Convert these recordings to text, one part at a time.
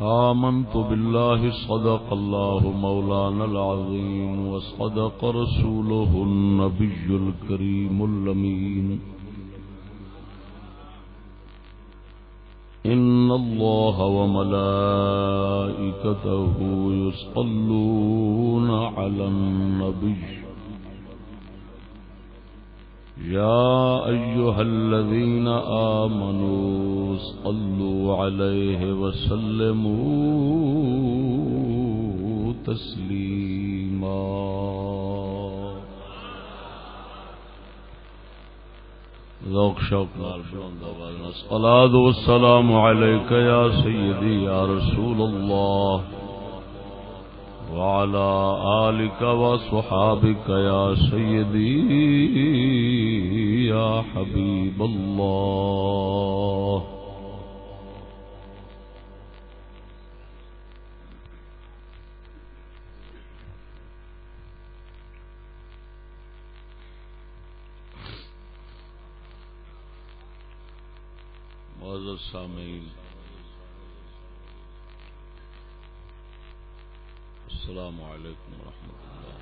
آمنت بالله صدق الله مولانا العظيم وصدق رسوله النبي الكريم اللمين إن الله وملائكته يصلون على النبي. يا أيها الذين آمنوا صلوا عليه وسلموا تسليما. ذوق شوق نال الصلاة والسلام عليك يا سيدي يا رسول الله. وعلى آلك وصحابك يا سيدي يا حبيب الله. معزز سامعین السلام علیکم ورحمۃ اللہ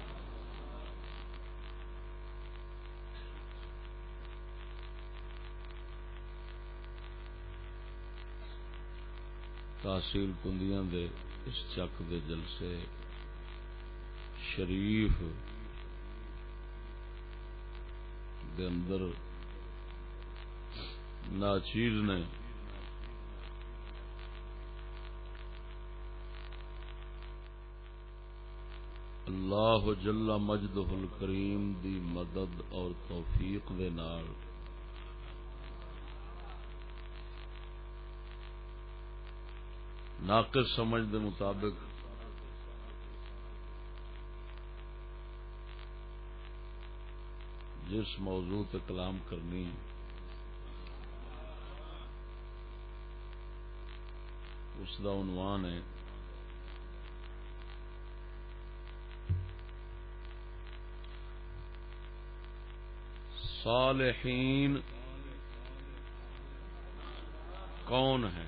تحصیل کندیاں دے اس چک دے جلسے شریف دے اندر ناچیز نے اللہ جل مجد الکریم دی مدد اور توفیق دے نال۔ ناقص سمجھ دے مطابق جس موضوع تے کلام کرنی اس دا عنوان ہے صالحین کون ہے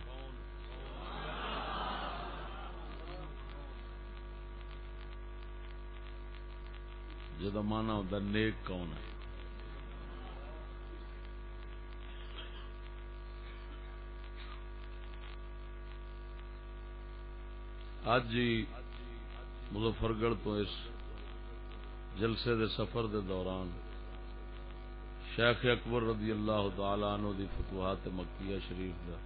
جب مانا ہوتا نیک کون ہے اج جی مظفر گڑھ تو اس جلسے دے سفر دے دوران شیخ اکبر رضی اللہ تعالی عنہ دی فتوحات مکیہ شریف دا۔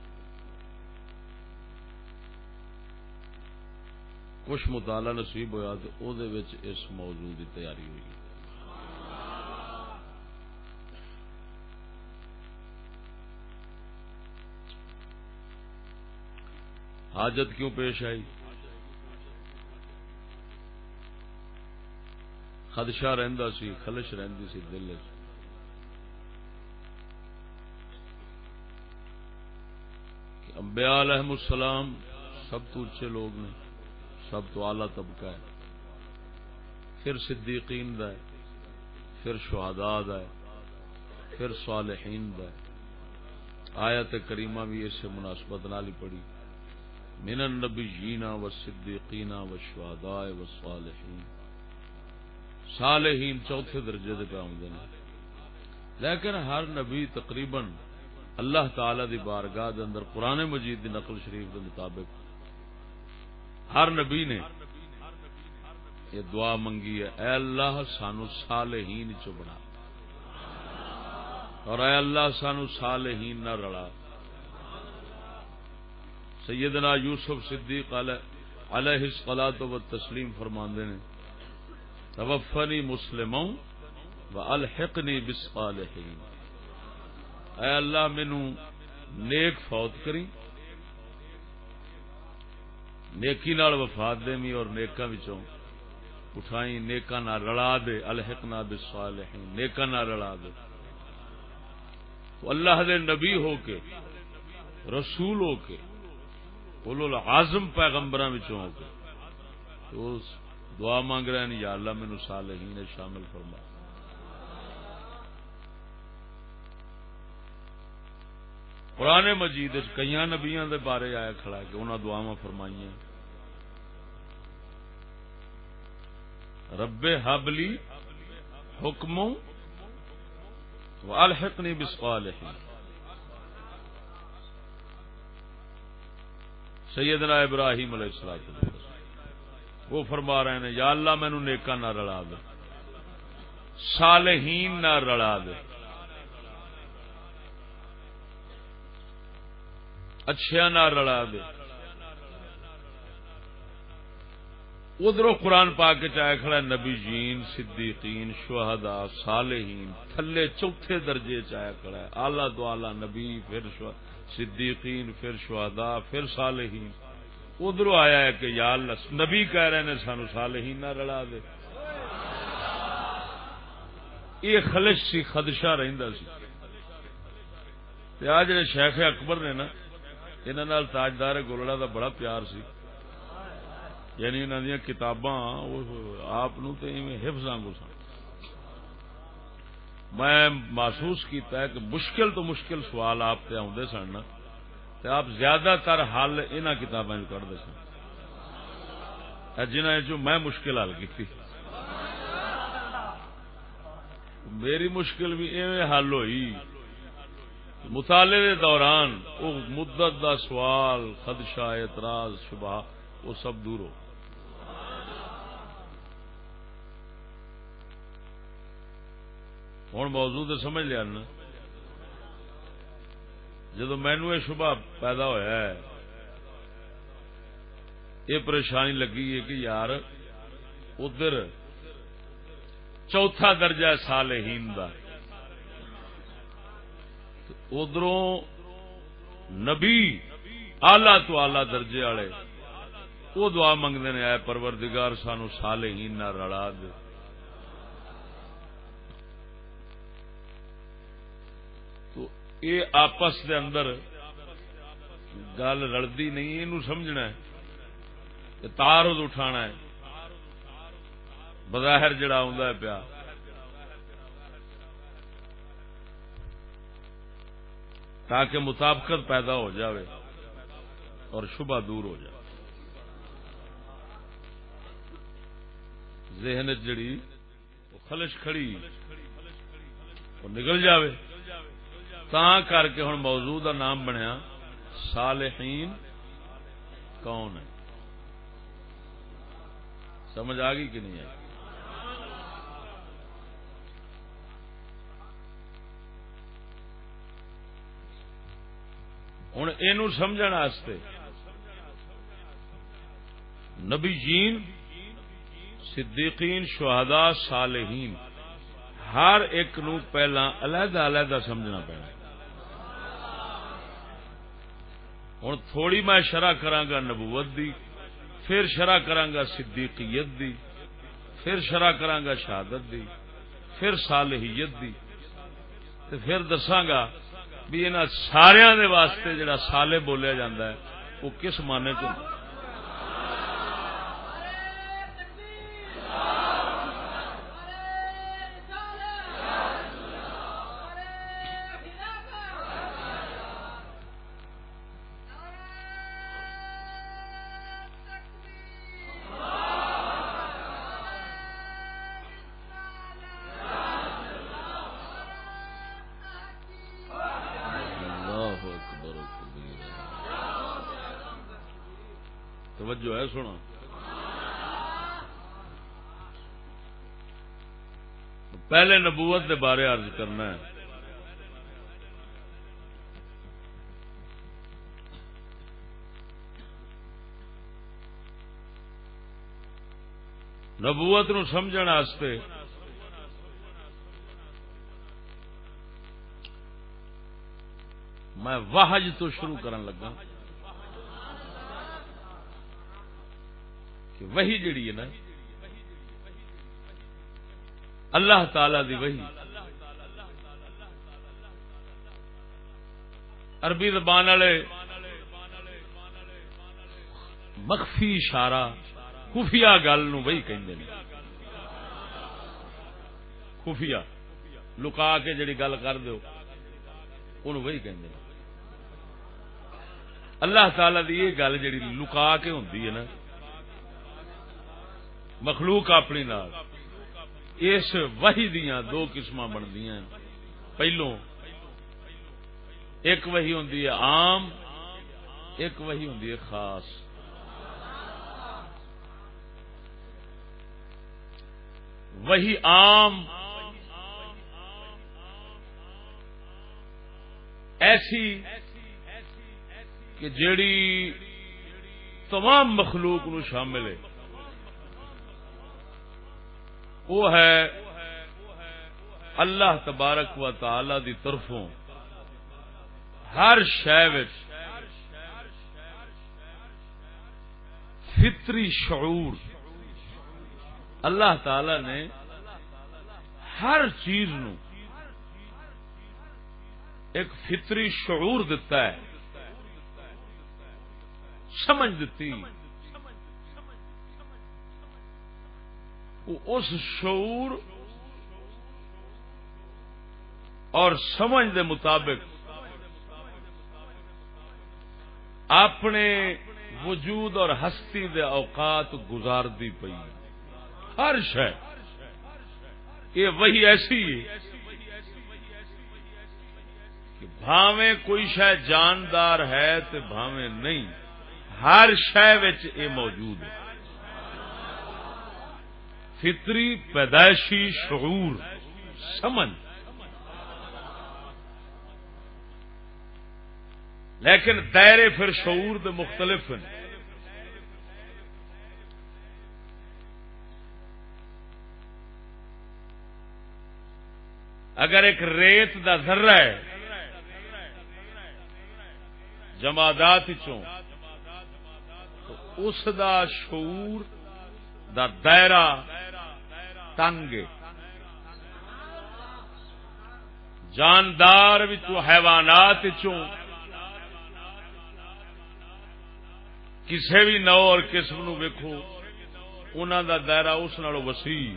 کچھ مطالعہ نصیب ہوا تو او دے وچ اس موضوع دی تیاری ہوئی۔ حاجت کیوں پیش آئی؟ خدشہ رہندا سی، خلش رہندی سی، دل وچ۔ انبیاء علیہ السلام، سب تو اچھے لوگ نے سب تو اعلی طبقہ ہے۔ پھر صدیقین دا ہے، پھر شہداء دا ہے، پھر صالحین دا ہے۔ آیت کریمہ بھی اس سے مناسبت نال ہی پڑی۔ من النبیین و صدیقین و شہداء و صالحین۔ صالحین چوتھے درجے دے پہ آمدے لیکن ہر نبی تقریباً اللہ تعالی دی بارگاہ دے اندر قرآن مجید دی نقل شریف دے مطابق ہر نبی نے یہ دعا منگی ہے، اے اللہ سانو صالحین چ بنا۔ اور اے اللہ سانو صالحین نہ رڑا سیدنا یوسف صدیق علیہ الصلوۃ والتسلیم فرماندے نے، توفنی مسلموں و الحقنی بالصالحین۔ اے اللہ مینو نیک فوت کری۔ نیکی نال وفات دے اور نیکاں وچوں اٹھائی، نیکاں نال رلا دے، الحقنا بالصالحین، نیکاں نال رلا دے۔ تو اللہ دے نبی ہو کے، رسول ہو کے، اولو العظم پیغمبراں وچوں ہو کے۔ تو دعا مانگ رہے ہیں، یا اللہ مینو صالحین شامل فرما۔ قرآن مجید کئی نبیا دے بارے آیا کھڑا کہ انہوں دعا فرمائی رب حبلی حکم الحقنی بسوالحین سیدنا ابراہیم علیہ السلام۔ وہ فرما رہے ہیں، یا اللہ مینو نیکا نہ رلا دے، صالحین نہ رلا دے۔ اچھا نہ رلا دے۔ ادھر قرآن پا کے چاہے کھڑا نبی جین صدیقین شہدا صالحین، تھلے چوتھے درجے چاہے کھڑا ہے۔ آلہ دو نبی، پھر صدیقین، پھر شہدا پھر صالحین۔ ادھر آیا ہے کہ یا اللہ، نبی کہہ رہے نے سانو صالحین نہ رلا دے۔ یہ خلش سی، خدشہ رہندا سی۔ آ جڑے شیخ اکبر نے نا انہوں تاجدار گولڑا دا بڑا پیار سی۔ یعنی انہوں دیا کتاباں آپ حفظ آگو سن۔ میں محسوس کیتا ہے کہ مشکل تو مشکل سوال آپ تے آدھے سن تے آپ زیادہ تر حل ان کتابیں کرتے سن۔ جنہیں جو میں مشکل حل کی میری مشکل بھی ایویں حل ہوئی۔ مطالعے دوران وہ مدت دا سوال، خدشہ، اعتراض، شبہ وہ سب دور ہو۔ ہوں موضوع تو سمجھ لیا نا؟ جدو مینو یہ شبہ پیدا ہوا ہے، یہ پریشانی لگی ہے کہ یار، ادھر چوتھا درجہ سال ہند ادھر نبی آلہ تو آلہ درجے والے، وہ دعا منگتے ہیں آئے پروردگار، سانو سال ہی نہ رڑا دے۔ تو یہ آپس دے اندر گل رلتی نہیں یہ سمجھنا ہے تار اٹھانا ہے۔ بظاہر جڑا ہے پیا تاکہ مطابقت پیدا ہو جاوے اور شبہ دور ہو جائے ذہن جڑی خلش کھڑی، وہ نکل جاوے۔ تا کر کے ہوں موضوع کا نام بنیا، صالحین کون ہے سمجھ آ گئی کہ نہیں آئی؟ ہوں یہ سمجھ نبی جین، صدیقین، شہداء، صالحین، ہر ایک نو پہلا علیحدہ علیحدہ سمجھنا پینا۔ ہوں تھوڑی میں شرح کرانگا نبوت دی، پھر شرح کرانگا صدیقیت دی، پھر شرح کرانگا شہادت دی، پھر صالحیت دی پھر دساگا بھی ان سارا واسطے جڑا سالے بولیا جاندہ ہے وہ کس معنی چ پہلے نبوت کے بارے ارض کرنا ہے۔ نبوت نو سمجھ میں واہج تو شروع کرن لگا کہ وہی جڑی ہے نا اللہ تعالی دی وہی عربی زبان والے مخفی اشارہ خفیہ گل نو وہی کہیں خفیہ لکا کے جڑی گل کر دو وہی کہیں اللہ تعالی دی یہ گل جڑی لکا کے ہوں نا، مخلوق اپنی نال۔ اس وہی دیا دو قسم بنتی پہلو، ایک وہی ہوں عام، ایک وہی ہوں خاص۔ وہی عام، ایسی کہ جیڑی تمام مخلوق نو شامل ہے۔ وہ ہے اللہ تبارک و تعالی دی طرفوں۔ ہر شہ فطری شعور۔ اللہ تعالی نے ہر چیز نو ایک فطری شعور دتا ہے۔ سمجھ دیتی اس شعور اور سمجھ دے مطابق اپنے وجود اور ہستی دے اوقات گزار دی پئی۔ ہر شہ یہ وہی ایسی ہے کہ بھاویں کوئی شہ جاندار ہے تو بھاویں نہیں۔ ہر شہ یہ موجود ہے۔ فطری پیدائشی شعور سمجھ لیکن دائرے پھر شعور دے مختلف ہیں۔ اگر ایک ریت دا ذرہ ہے، جمادات چوں تو اس دا شعور دا دائرہ تنگ۔ جاندار حیوانات چوں کسی بھی نو اور قسم نو ویکو انہوں دا دائرہ اس نالوں وسیع۔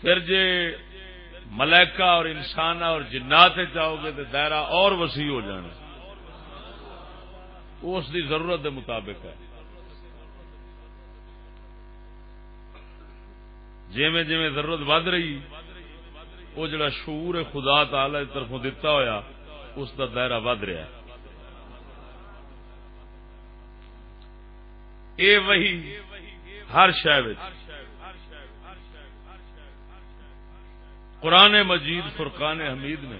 پھر جے ملائکہ اور انسان اور جنات چاہو گے تو دائرہ اور وسیع ہو جانا۔ اس دی ضرورت دے مطابق ہے۔ جی جی ضرورت ود رہی وہ جڑا شعور خدا تعالی طرف دتا ہویا، اس کا دائرہ ود رہا ہے۔ اے وہی ہر شہر قرآن مجید، فرقان حمید نے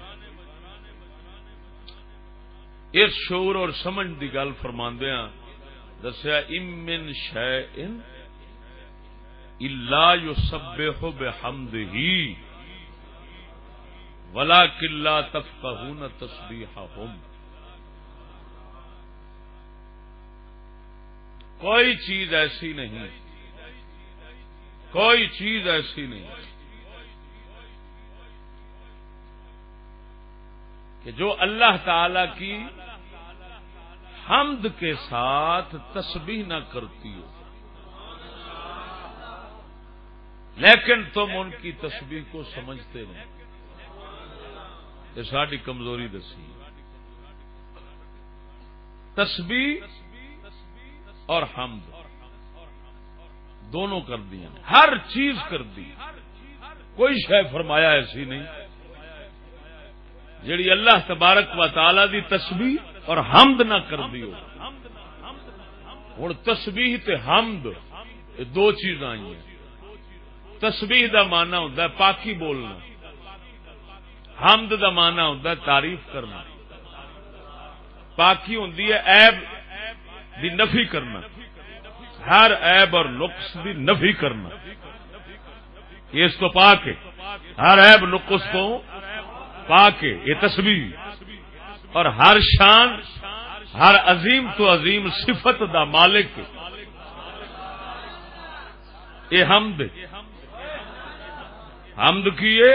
اس شور اور سمجھ کی گل فرماندیا دسیا امن شہ ان اللہ یو سب ہو بے حمد ہی ولا کلا تفقہ نہ تصبیح کوئی چیز ایسی نہیں، کوئی چیز ایسی نہیں کہ جو اللہ تعالی کی حمد کے ساتھ تسبیح نہ کرتی ہو۔ لیکن تم ان کی تسبیح کو سمجھتے نہیں۔ یہ ساری کمزوری دسی۔ تسبیح اور حمد۔ دونوں کر دیا ہر چیز کر دی۔ کوئی شے فرمایا ایسی نہیں۔ جیڑی اللہ تبارک و تعالی دی تسبیح اور حمد نہ کر دیو۔ ہوں تسبیح تے حمد، یہ دو چیز آئی ہیں تسبیح دا مانا ہوں پاکی بولنا۔ حمد دا مانا ہوں تعریف کرنا۔ پاکی ہوں ایب دی نفی کرنا۔ ہر ایب اور نقص دی نفی کرنا۔ اس تو پا کے ہر ایب نقص کو پا کے یہ تصویر اور ہر شان، ہر عظیم تو عظیم صفت دا مالک یہ حمد حمد کیے،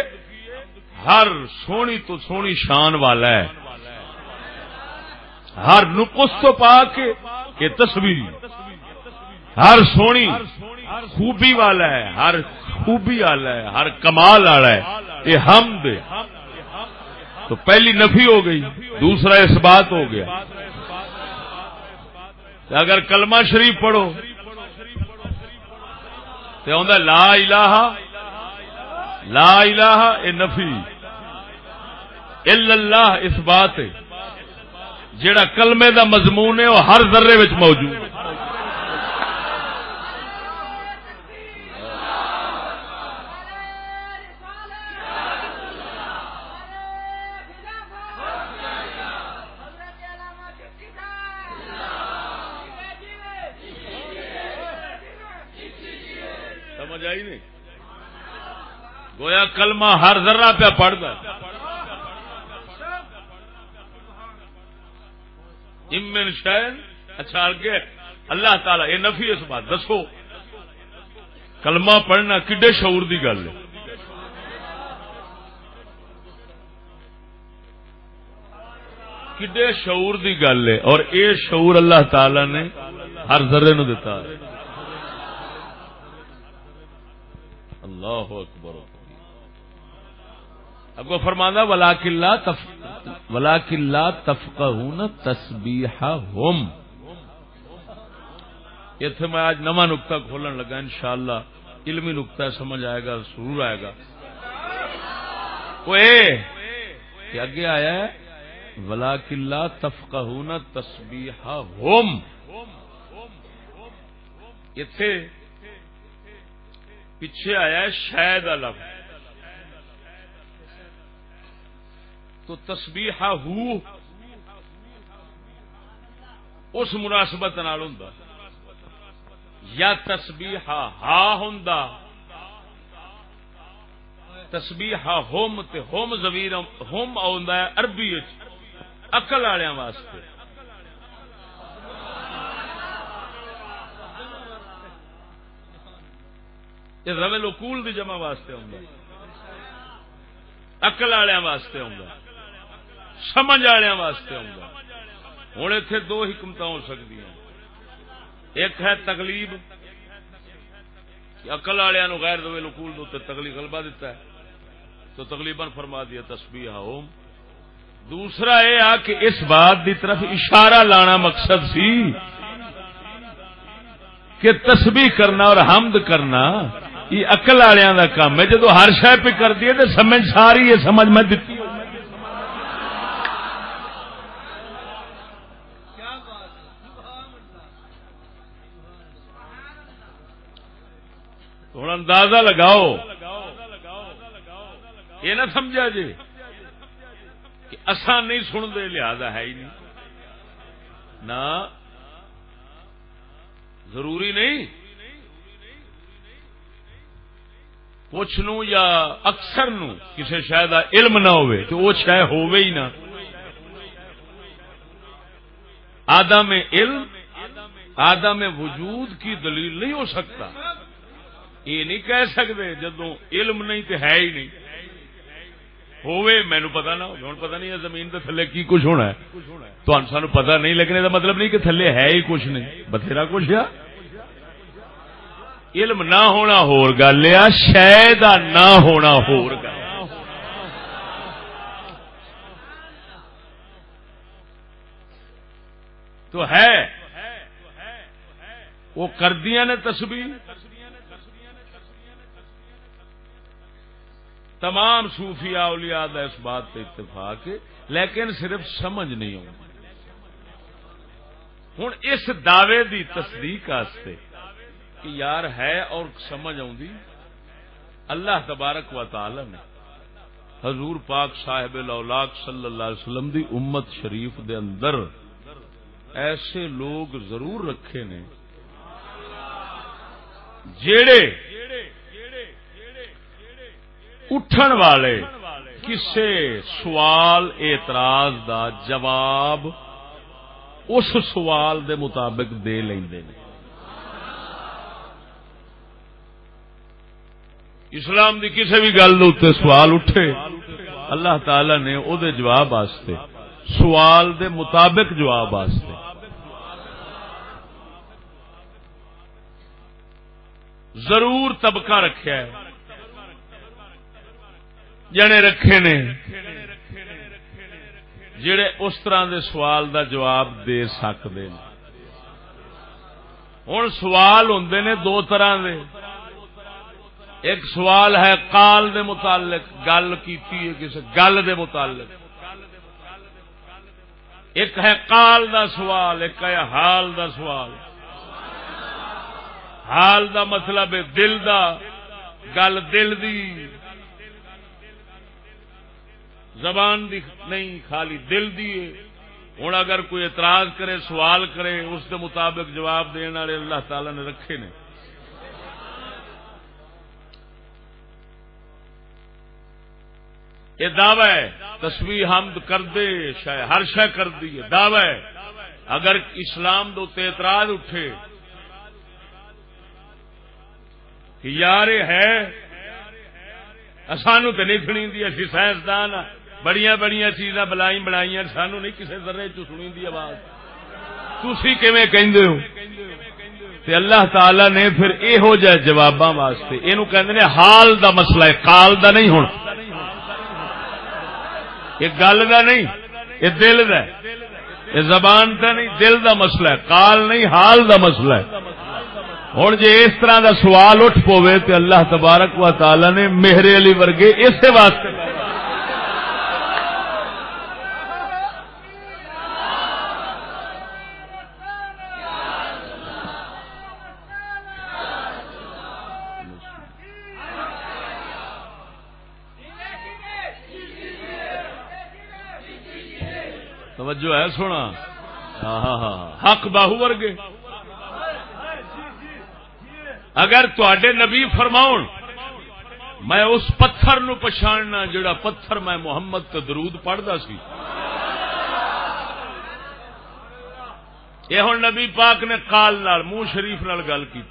ہر سونی تو سونی شان والا ہے۔ ہر نقص تو پا کے تصویر۔ ہر سونی خوبی والا ہے، ہر خوبی والا ہے، ہر کمال والا ہے۔ یہ حمد تو پہلی نفی ہو گئی، دوسرا اس بات ہو گیا۔ اگر کلمہ شریف پڑھو، تو لا الہ لا الہ اے نفی اللہ اس بات جڑا کلمے دا مضمون ہے، وہ ہر ذرے موجود کلمہ ہر ذرہ پہ پڑھتا امن شہر اچھا آگے اللہ تعالی یہ نفی اس بات، دسو۔ کلمہ پڑھنا کڈے شعور دی گل ہے؟ کڈے شعور دی گل ہے؟ اور اے شعور اللہ تعالی نے ہر ذرے نو دیتا ہے۔ اللہ اکبر۔ اب کو فرمانا ولا کلّا تف ولا کلّا تفقہ ہوں تسبیح ہوم اتنے میں آج نواں نقطہ کھولن لگا، انشاءاللہ علمی نقطہ سمجھ آئے گا، ضرور آئے گا۔ کہ اگے آیا ہے ولا کلّا تفقہ ہوں تسبیح ہوم اتے پیچھے آیا ہے، شاید الگ۔ تو تسبیح ہو اس مناسبت نال ہوں یا تسبیح ہا ہوں تسبیح ہوم تے ہوم زمیر ہوم آ عربی اقل والوں واسطے۔ رویل اکول دی جمع واسطے آؤں اقل والوں واسطے آؤں سمجھ والوں واسطے آؤں ہوں اتے دو حکمت ہو سکتی ایک ہے تکلیب اقل والوں غیر دوے لکول دو تکلیف غلبہ دیتا ہے، تو تقلیباً فرما دیا تسبیح ہوم دوسرا یہ آ کہ اس بات دی طرف اشارہ لانا مقصد سی کہ تسبیح کرنا اور حمد کرنا، یہ اقل والوں کا کام ہے۔ جدو ہر شہ پہ کر دیے تو سمجھ ساری یہ سمجھ میں دیتی ہوں۔ ہوں اندازہ لگاؤ۔ یہ نہ سمجھا جی کہ اصا نہیں سنتے، لہذا ہے ہی نہیں۔ نہ، ضروری نہیں۔ کچھ نو یا اکثر نو کسی شاید علم نہ ہوئے تو وہ شہ ہوئے ہی نہ۔ آدم علم، آدم وجود کی دلیل نہیں ہو سکتا۔ یہ نہیں کہہ سکتے جدو علم نہیں تو ہے ہی نہیں۔ ہوئے مینو پتا نہ ہوں پتا نہیں زمین کے تھلے کی کچھ ہونا ہے۔ تو سانو پتا نہیں، لیکن یہ مطلب نہیں کہ تھلے ہے ہی کچھ نہیں۔ بتھیرا کچھ ہے؟ علم نہ ہونا ہور گل یا شاید نہ ہونا ہور گل۔ تو ہے۔ وہ کردیا نے تسبیح۔ تمام صوفیاء اولیاء دا اس بات پہ اتفاق ہے، لیکن صرف سمجھ نہیں ہوں ہوں اس دعوے دی تصدیق آستے کہ یار ہے اور سمجھ اللہ تبارک و تعالی نے حضور پاک صاحب الاولاق صلی اللہ علیہ وسلم دی امت شریف دے اندر ایسے لوگ ضرور رکھے نے، جیڑے اٹھن والے کسے سوال اعتراض دا جواب اس سوال دے مطابق دے لیندے نے۔ اسلام دی کسی بھی گل اتنے سوال اٹھے، اللہ تعالی نے او دے جواب واسطے، سوال دے مطابق جواب واسطے۔ ضرور طبقہ رکھا ہے۔ جنے رکھے نے۔ جڑے اس طرح دے سوال دا جواب دے سکتے ہیں ہوں سوال ہوں نے دو طرح دے۔ ایک سوال ہے کال دے متعلق، گل کی کسی گل دے متعلق۔ ایک ہے کال دا سوال، ایک ہے حال دا سوال۔ حال دا مطلب ہے دل دا، گل دل دی۔ زبان دی نہیں، خالی دل دی ہوں اگر کوئی اعتراض کرے، سوال کرے، اس دے مطابق جواب دینے والے اللہ تعالی نے رکھے نے۔ یہ دعوی ہے تصویر حمد کر دے شاید ہر شہ کر دی دعوی ہے، اگر اسلام دو اعتراض اٹھے کہ یار ہے سانو تو نہیں سنی دی اسی سائنسدان ہاں۔ بڑی بڑی چیزاں بلائی بنائی سانو نہیں کسی ذرے چنی دی آواز۔ تھی کیویں کہندے ہو؟ تے اللہ تعالی نے پھر یہو جہ جواب واسطے یہ حال دا مسئلہ ہے کال دا نہیں ہونا۔ یہ گل کا نہیں، یہ دل کا یہ زبان کا نہیں، دل کا مسئلہ ہے۔ کال نہیں، حال کا مسئلہ ہے۔ ہوں جی اس طرح کا سوال اٹھ پوے تو اللہ تبارک و تعالی نے میرے علی ورگے اسی واسطے توجہ ہے سونا۔ ہاں، ہاں، ہاں۔ حق باہو ورگے۔ اگر تے نبی فرماؤ میں اس پتھر نو پچھاڑنا جڑا پتھر میں محمد تو درود پڑھتا سی۔ یہ ہوں نبی پاک نے کال نال، منہ شریف نال گل کی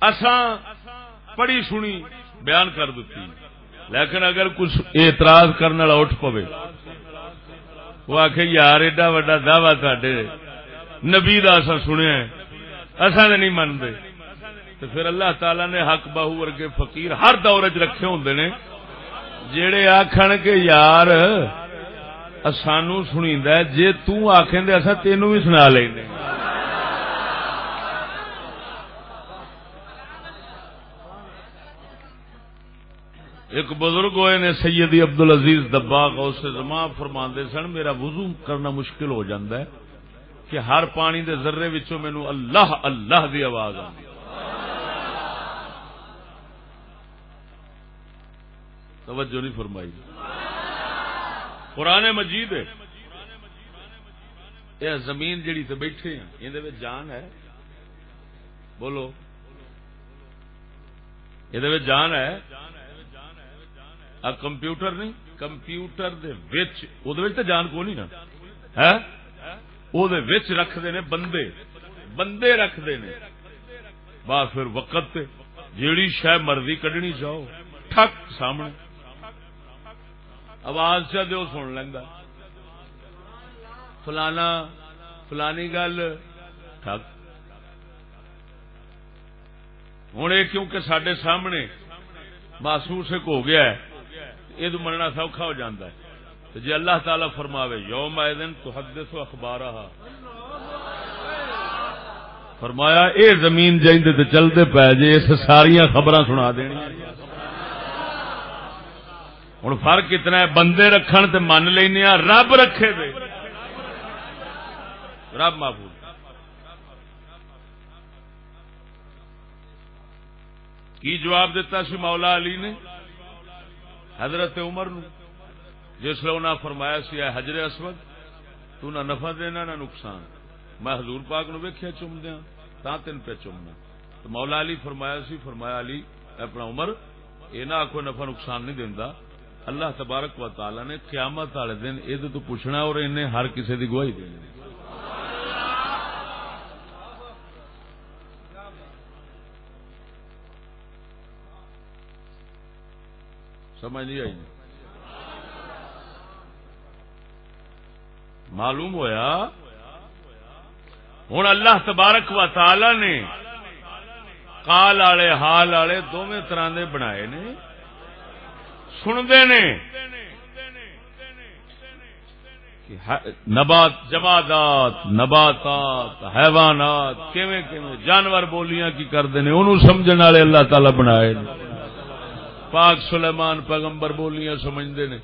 اساں پڑھی سنی، بیان کر دیتی لیکن اگر کچھ اعتراض کرنے والا اٹھ پوے، وہ آخ یار، ایڈا وا دعوی تے نبی اصا سنیا اصا نہیں منتے تو پھر اللہ تعالی نے حق باہو ورگے فقیر ہر دور چ رکھے ہوں نے جڑے آخر کہ، یار سانو سنی جی تخ اصا تینوں بھی سنا لیں ایک بزرگ ہوئے نے سیدی عبد العزیز دباغ اسے زماں فرما سن، میرا وضو کرنا مشکل ہو جاتا ہے کہ ہر پانی دے ذرے وچوں مینو اللہ اللہ دی آواز آتی توجہ نہیں فرمائی۔ قرآن مجید ہے۔ یہ زمین جڑی تے بیٹھے ہیں یہ جان ہے۔ بولو۔ یہ جان ہے۔ کمپیوٹر نہیں، کمپیوٹر جان کو نہیں نا۔ رکھتے نے بندے بندے رکھتے نے۔ بس پھر وقت جیڑی شہ مرضی کڈنی چاہو، ٹھک سامنے۔ آواز چ دو سن لینا فلانا، فلانی گل۔ ٹھک۔ ہوں یہ کیونکہ سڈے سامنے محسوس ایک ہو گیا ہے۔ یہ تو مننا سوکھا ہو جاتا ہے۔ جی اللہ تعالی فرماوے، یوم آئے دن تو حدث اخبار فرمایا، اے زمین جائیں تو چلتے پی جی اس ساریا خبر سنا دینی ہوں فرق اتنا ہے، بندے رکھن تے من لینا رب رکھے دے۔ رب محفوظ کی جواب دیتا سی مولا علی نے؟ حضرت عمر نو، جس لیے فرمایا سی، اے حجر اسود، تو نہ نفع دینا نہ نقصان۔ میں حضور پاک نو ویکھیا چم دیا تا تین پہ چمنا۔ تو مولا علی فرمایا سی، فرمایا علی، اپنا عمر یہ نہ آخو نفع نقصان نہیں دینا اللہ تبارک و تعالی نے قیامت والے دن یہ تو پوچھنا اور انہیں ہر کسی کی گواہی دینی۔ سمجھ نہیں آئی جی۔ معلوم ہویا؟ ہوں اللہ تبارک و تعالی نے کال آلے حال آلے دونوں طرح دے بنائے نے۔ سنتے نے نبات، جمادات، نباتات، حیوانات، کیویں کیویں جانور بولیاں کی کرتے ہیں انہوں سمجھنے والے اللہ تعالی بنائے نے۔ پاک سلیمان پیغمبر بولیاں سمجھتے نے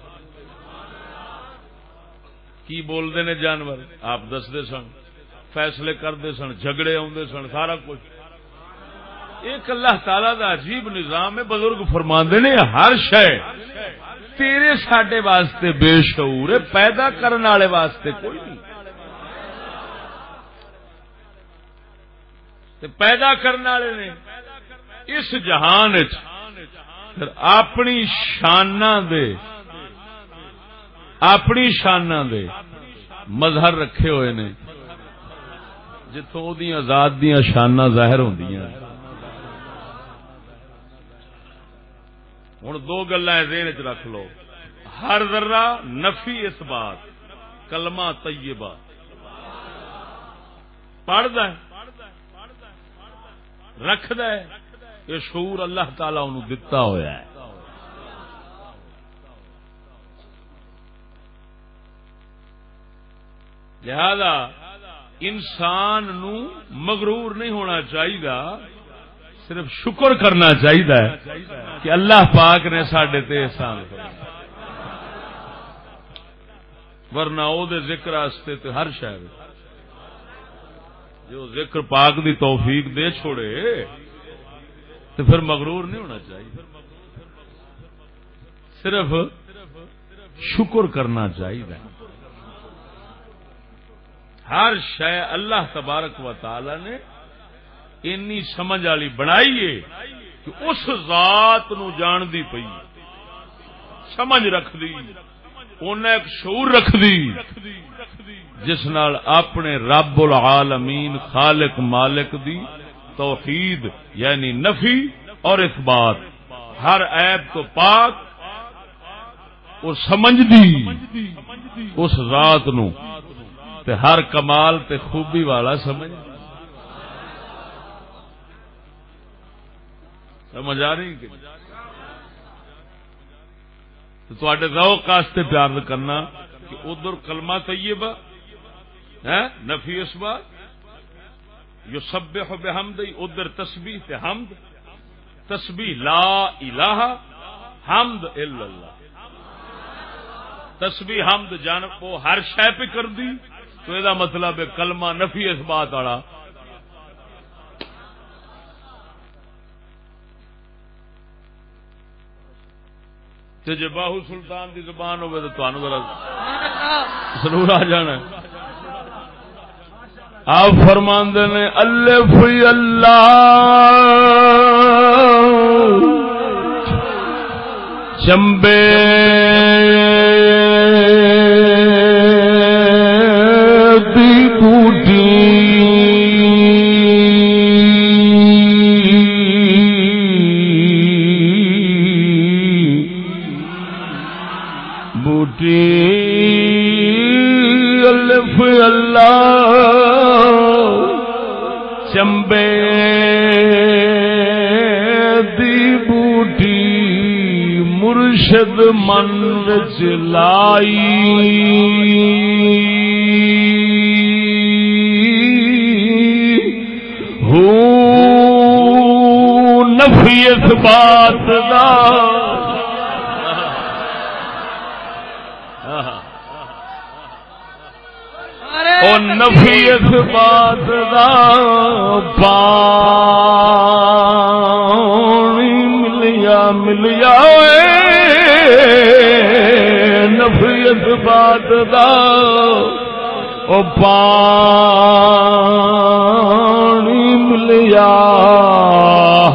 کی بولتے نے جانور؟ آپ دستے سن، فیصلے کرتے سن، جھگڑے آدھے سن، سارا کچھ۔ ایک اللہ تعالی دا عجیب نظام ہے، بزرگ فرما نے، ہر شہ تیرے ساڈے واسطے بے شعور ہے، پیدا کرنے والے واسطے کوئی نہیں۔ پیدا کرنے والے نے، اس جہان چ پھر اپنی شانہ دے، اپنی شانہ دے مظہر رکھے ہوئے نے جتوں وہ آزاد دیا شانہ ظاہر ہوں ہوں دو گلا دین چ رکھ لو۔ ہر ذرہ نفی اس بات، کلمہ طیبہ۔ پڑھد رکھد یہ شعور اللہ تعالی انہوں دتا ہوا ہے۔ لہذا انسان نو مغرور نہیں ہونا چاہیے صرف شکر کرنا چاہیے کہ اللہ پاک نے سڈے تے احسان ورنہ او دے ذکر آستے تے ہر شہر جو ذکر پاک دی توفیق دے چھوڑے تو پھر مغرور نہیں ہونا چاہیے۔ صرف شکر کرنا چاہیے۔ ہر شہ اللہ تبارک و تعالی نے اینی سمجھ والی بنائی کہ اس ذات نو جان دی پئی۔ سمجھ رکھ دی ایک شعور رکھ دی جس نال اپنے رب العالمین خالق مالک دی توحید یعنی نفی اور اثبات۔ ہر عیب تو پاک، وہ سمجھ دی اس ذات نو۔ تے ہر کمال تے خوبی والا سمجھ۔ سمجھ آ رہی کہ ذوق واسطے پیار کرنا کہ ادھر کلمہ طیبہ ہے نفی اس بات جو سب ہو بے حمد ادھر تسبیح تے حمد، تسبیح لا الہ، حمد الا اللہ۔ تسبیح، حمد جان وہ ہر شہ پہ کر دی، تو یہ مطلب ہے کلمہ نفی اس بات والا۔ جی باہو سلطان دی زبان ہوگی تو تمہیں ذرا ضرور آ جانا ہے۔ آپ فرماند نے اللہ فی اللہ۔ چمبے مرشد من چلائی پانی ملیا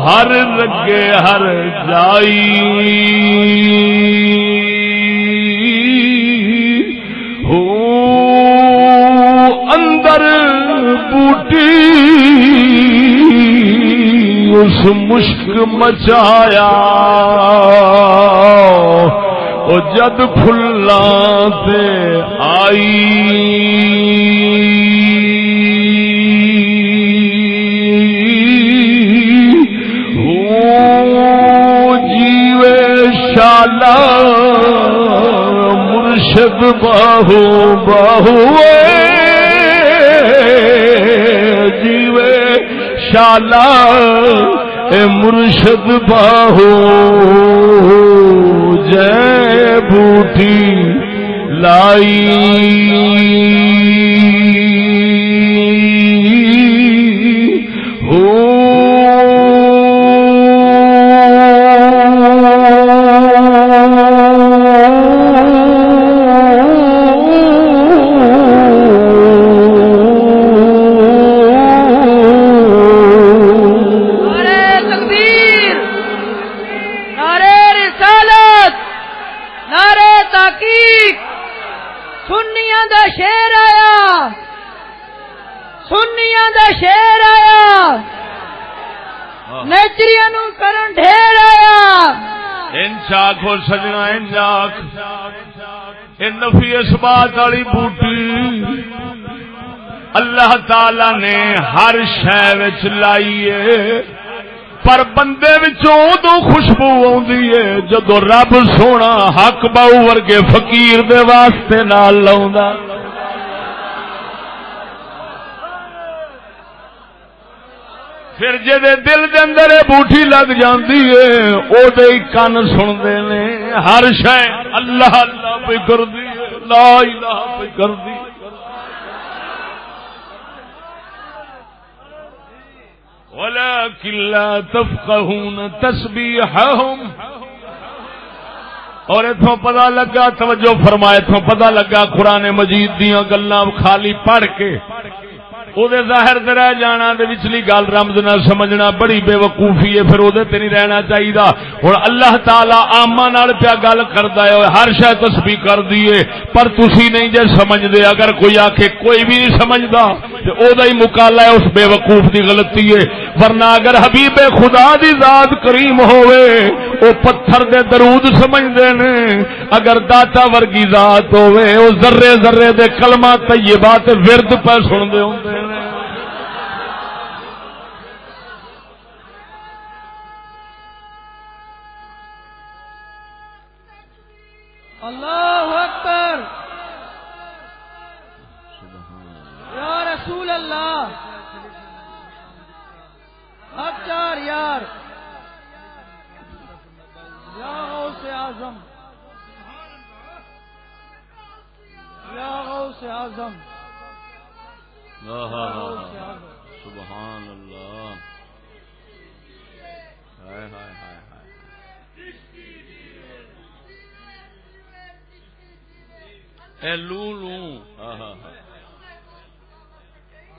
ہر لگے ہر جائی۔ ہو اندر بوٹی اس مشک مچایا۔ وہ جد فلا سے آئی جیوے شالا مرشد باہو باہو جیوے شالا اے مرشد باہو۔ جے بوٹی لائی۔ تعالی نے ہر شہ لائیے پر بندے ادو خوشبو آ جدو رب سونا حق باؤ ورگے فقیر دے واسطے نال لا پھر جی دل دے اندر بوٹھی لگ جاندی ہے او دے کن سنتے نے ہر شہ اللہ اللہ پہ کر دی لا الہ پہ کر دی ولكن لا تفقهون اور اتوں پتا لگا، توجہ فرمائے اتوں پتا لگا قرآن مجید دیا گلا خالی پڑھ کے وہ ظاہر رہ جانا وچلی گل رمز نہ سمجھنا، بڑی بے وقوفی ہے، پھر وہ نہیں رہنا چاہیے ہوں اللہ تعالی آما پیا گل کرتا ہے ہر شاید تسبی کر دیے پر تسی نہیں جے سمجھ دے اگر کوئی آخ کوئی بھی نہیں سمجھتا تو وہ مکالا ہے، اس بے وقوف کی غلطی ہے۔ ورنہ اگر حبیب خدا دی ذات کریم ہوئے، او پتھر دے درود سمجھتے ہیں اگر داتا ورگی ذات ہوئے، او ذرے ذرے دے کلمہ طیبات ورد پہ سنتے ہوں ہیں اعظم۔ یا غوث اعظم۔ سبحان اللہ۔ ہائے ہائے ہائے لو لو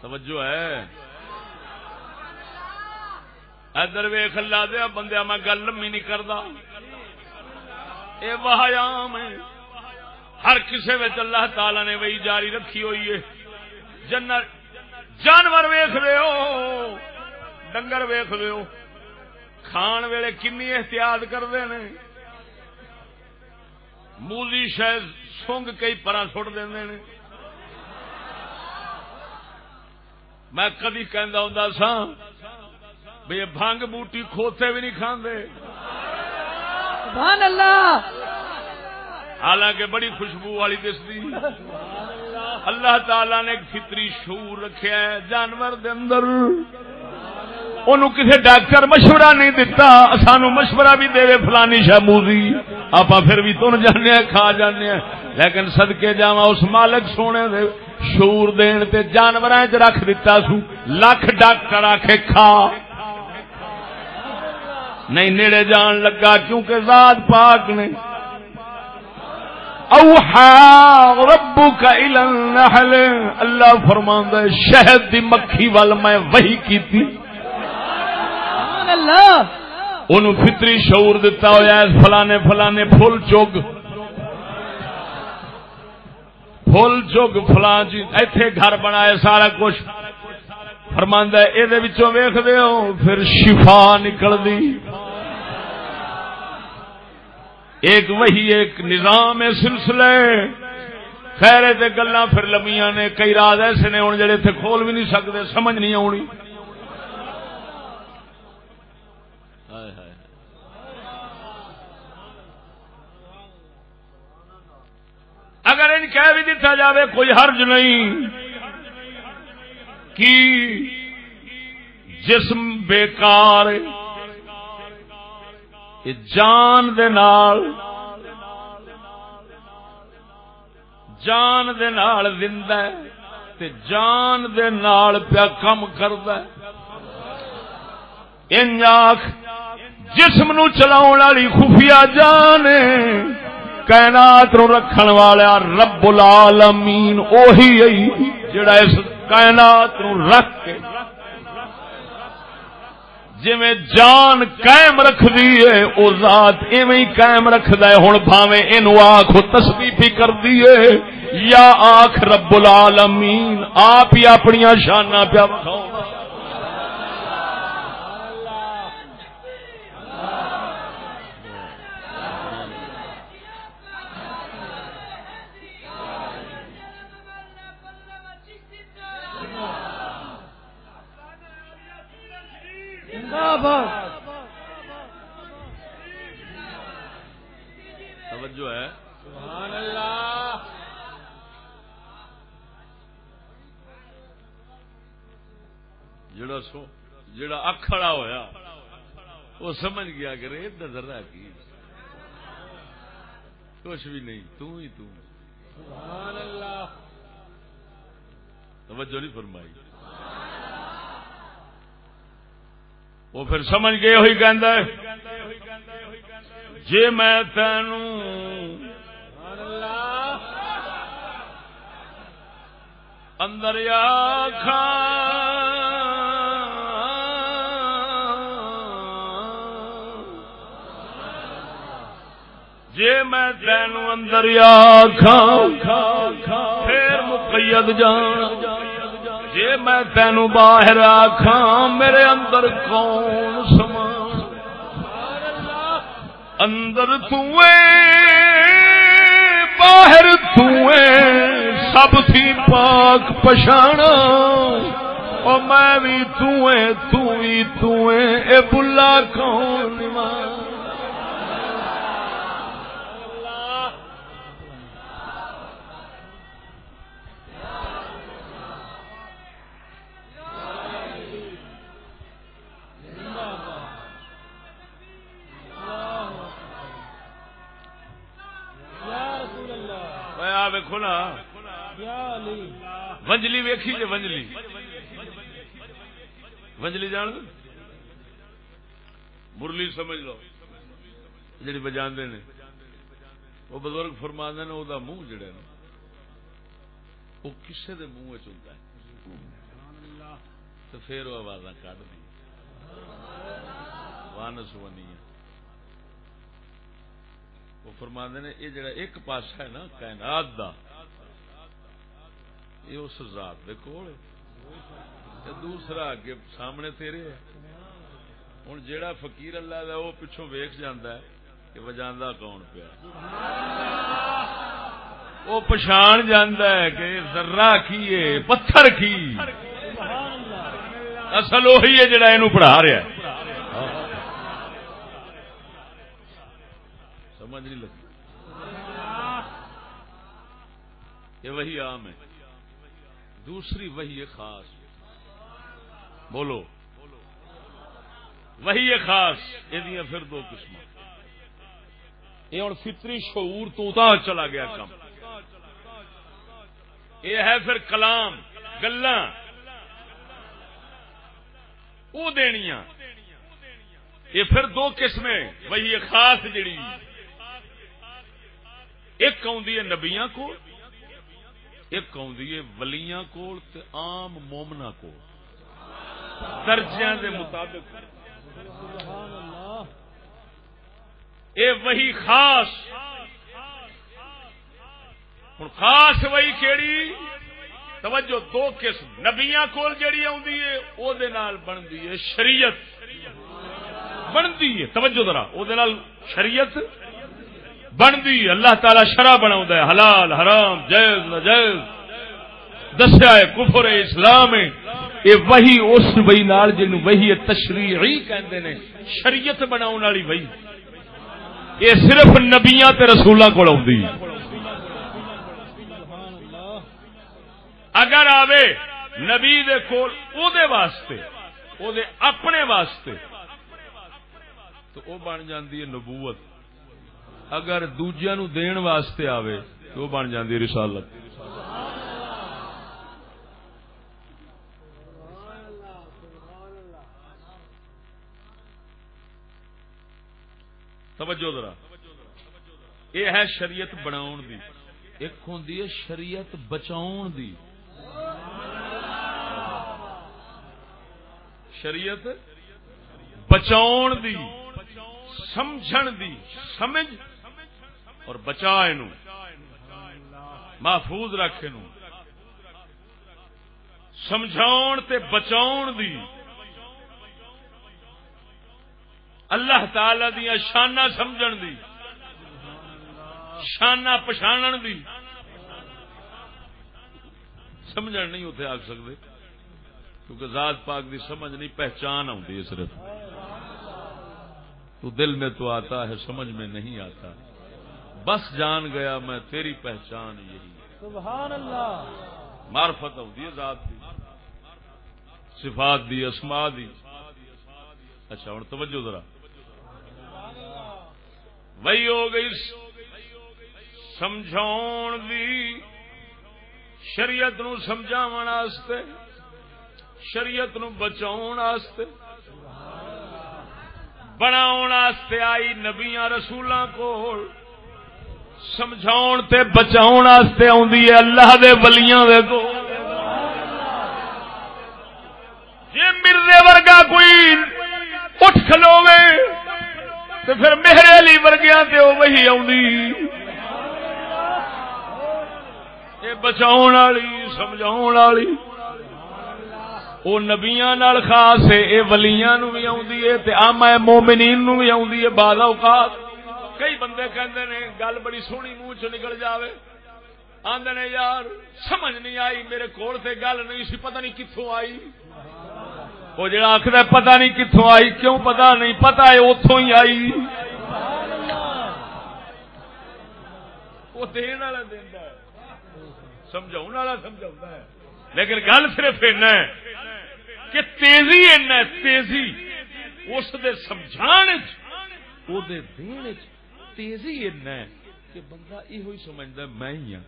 توجہ ہے۔ ادھر ویخ لا دیا بندیا میں گل لمبی نہیں کرتا یہ وہیام ہے۔ ہر کسی اللہ تعالی نے وہی جاری رکھی ہوئی ہے۔ جانور ویخ لو ڈنگر ویخ لو کھان ویلے کنی احتیاط کرتے ہیں مولی شاید سونگ کئی پرا سٹ دے میں کدی کہہ ہوں سا بھائی بھنگ بوٹی کھوتے بھی نہیں کھانے اللہ! حالانکہ بڑی خوشبو والی دستی اللہ تعالی نے ایک فطری شور رکھا ہے جانور دے اندر۔ انہوں ڈاکٹر مشورہ نہیں دتا، سانو مشورہ بھی دے فلانی شاہ آپ پھر بھی تن جانے کھا جانے لیکن سدکے جا اس مالک سونے دے شور دین تے جانور چ رکھ دتا سو لکھ ڈاکٹر آ کے کھا۔ نہیں نیڑے جان لگا کیونکہ ذات پاک نے اوحا ربو کا اللہ فرمان شہد دی مکھی وال میں وہی کی تھی ان فطری شعور دتا ہوا فلانے فلانے فل چوگ۔ فل چوگ فلان جی ایتھے گھر بنائے سارا کچھ۔ فرماندہ یہ ویخ دے ہو پھر شفا نکل دی ایک وہی ایک نظام ہے۔ سلسلے خیر گلا پھر لمیاں نے، کئی راز ایسے نے ہوں جڑے تھے کھول بھی نہیں سکتے سمجھ نہیں آنی اگر ان کہہ بھی دیتا جاوے، کوئی حرج نہیں۔ کہ جسم بیکار جان دے نال، جان دے نال زندہ ہے تے جان دے نال پیا کم کردا ہے۔ ان آخ جسم نو چلاؤ والی خفیہ جان ہے۔ کائنات نو رکھن والا رب العالمین اوہی ہے، جڑا اس کائنات نو رکھ کے۔ جی جان قائم رکھ دیے او ذات ایویں قائم رکھ دے ہوں بھاوے ان آخ تسبیح بھی کر دیے یا آخ رب العالمین، آپ ہی اپنی شانہ پیا وکھاؤ زندہ باد توجہ ہے۔ سبحان اللہ جڑا سو جڑا اکھڑا ہویا، وہ سمجھ گیا کہ ریت نظر رہا کی۔ کچھ بھی نہیں، تو ہی تو۔ سبحان اللہ توجہ نہیں فرمائی۔ وہ پھر سمجھ گئے ہوئی کہندا ہے۔ جے میں تینوں اندر آخا جے میں تینوں اندر آخا پھر مقید جان جے میں تینوں باہر آخا میرے اندر کون سما؟ اندر باہر سب تھی پاک پچھانا اور میں بھی تھی اے بلا کون یا نا ونجلی ویکھی جی ونجلی ونجلی جان مرلی سمجھ لو۔ جڑی بجا نے۔ وہ بزرگ فرما نے وہ منہ جڑا نا وہ کسے دے منہ چلتا ہے۔ تو پھر وہ آواز کٹ دی۔ وانس ونی وہ فرما نے یہ جڑا ایک پاسا ہے نا، کائنات دا یہ اس ذات دے کول ہے۔ دوسرا اگے سامنے تیرے ہے۔ ہوں جیڑا فقیر اللہ دا وہ پچھوں ویخ جاندہ ہے کہ وجاندہ کون پیا۔ وہ پچھان جاندہ ہے کہ ذرہ کی ہے، پتھر کی۔ اصل وہی ہے جڑا اینو پڑھا رہا ہے۔ سمجھ نہیں لگی۔ یہ وہی عام ہے۔ دوسری وہی خاص۔ بولو۔ وہی ہے خاص۔ یہ پھر دو قسم یہ ہوں فطری شعور تو تا چلا گیا کم۔ یہ ہے پھر کلام گلا وہ دنیا یہ پھر دو قسمیں۔ وہی خاص جڑی۔ ایک آدھی ہے نبیاں کو ایک آدھی ہے، ولیاں کول تے عام مومنا کو درجیاں دے مطابق۔ اے وہی خاص۔ ہوں خاص وہی کیڑی؟ توجہ دو قسم۔ نبیاں کول جڑی آدھی ہے، او نال بنتی ہے شریعت۔ بنتی ہے، توجہ ذرا، او دے نال شریعت۔ بنتی، اللہ تعالی شرع بنا حلال، حرام، جائز، ناجائز۔ دسیا ہے، کفر ہے، اسلام ہے۔ یہ وہی اس وہی نال جن وہی تشریعی کہندے نے، شریعت بناؤ والی وہی یہ صرف نبیاں تے رسولاں کول آندی ہے اگر آوے نبی دے کول او دے واسطے، او دے اپنے واسطے، تو او بن جاندی ہے نبوت۔ اگر دوجیا نو دین واسطے آوے تو بن جاندی رسالت۔ توجہ ذرا۔ یہ ہے شریعت بناؤ دی۔ ایک ہوں شریعت بچاؤ دی۔ شریعت بچاؤ دی، سمجھن دی، سمجھ اور بچا محفوظ رکھ سمجھاؤ تے بچاؤ دی اللہ تعالی دیا شانہ سمجھن دی شانہ پچھان دی۔ سمجھ نہیں اتنے آ سکتے کیونکہ ذات پاک دی سمجھ نہیں، پہچان آتی ہے صرف۔ تو دل میں تو آتا ہے، سمجھ میں نہیں آتا۔ بس جان گیا میں تیری پہچان یہی سبحان اللہ۔ مارفت آتی ہے ذات دی۔ صفات دی اسما دی۔ اچھا ہوں توجہ ذرا۔ وہی ہو گئی سمجھاؤ دی شریعت نو سمجھا شریعت نو بچاؤ بناؤ آئی نبیا رسولوں کو سمجھاؤ تے بچاؤ آدھی ہے، اللہ دے بلیاں دے کو جی مرزے ورگا کوئی اٹھ کھلوے تو پھر میرے علی ورگیا تو وہی آ بچاؤ والی سمجھاؤ والی وہ نبیا خاص ہے یہ ولیاں نو بھی آدھی آم مومنین نو بھی آدھی ہے بعض اوقات۔ کئی بندے کہندے نے، گل بڑی سونی منہ چ نکل جاوے۔ آندے نے، یار، سمجھ نہیں آئی، میرے کول سے گل نہیں سی، پتہ نہیں کتوں آئی۔ وہ جڑا آخر پتہ نہیں کتوں آئی، کیوں پتہ نہیں، پتہ ہے اتوں ہی آئی۔ وہ دین والا دینا سمجھاؤ والا سمجھا ہے۔ لیکن گل صرف ایسا ہے کہ تیزی اینا تیزی۔ اس دے سمجھان دین تیزی اینا ہے کہ بندہ یہ سمجھتا میں ہی ہوں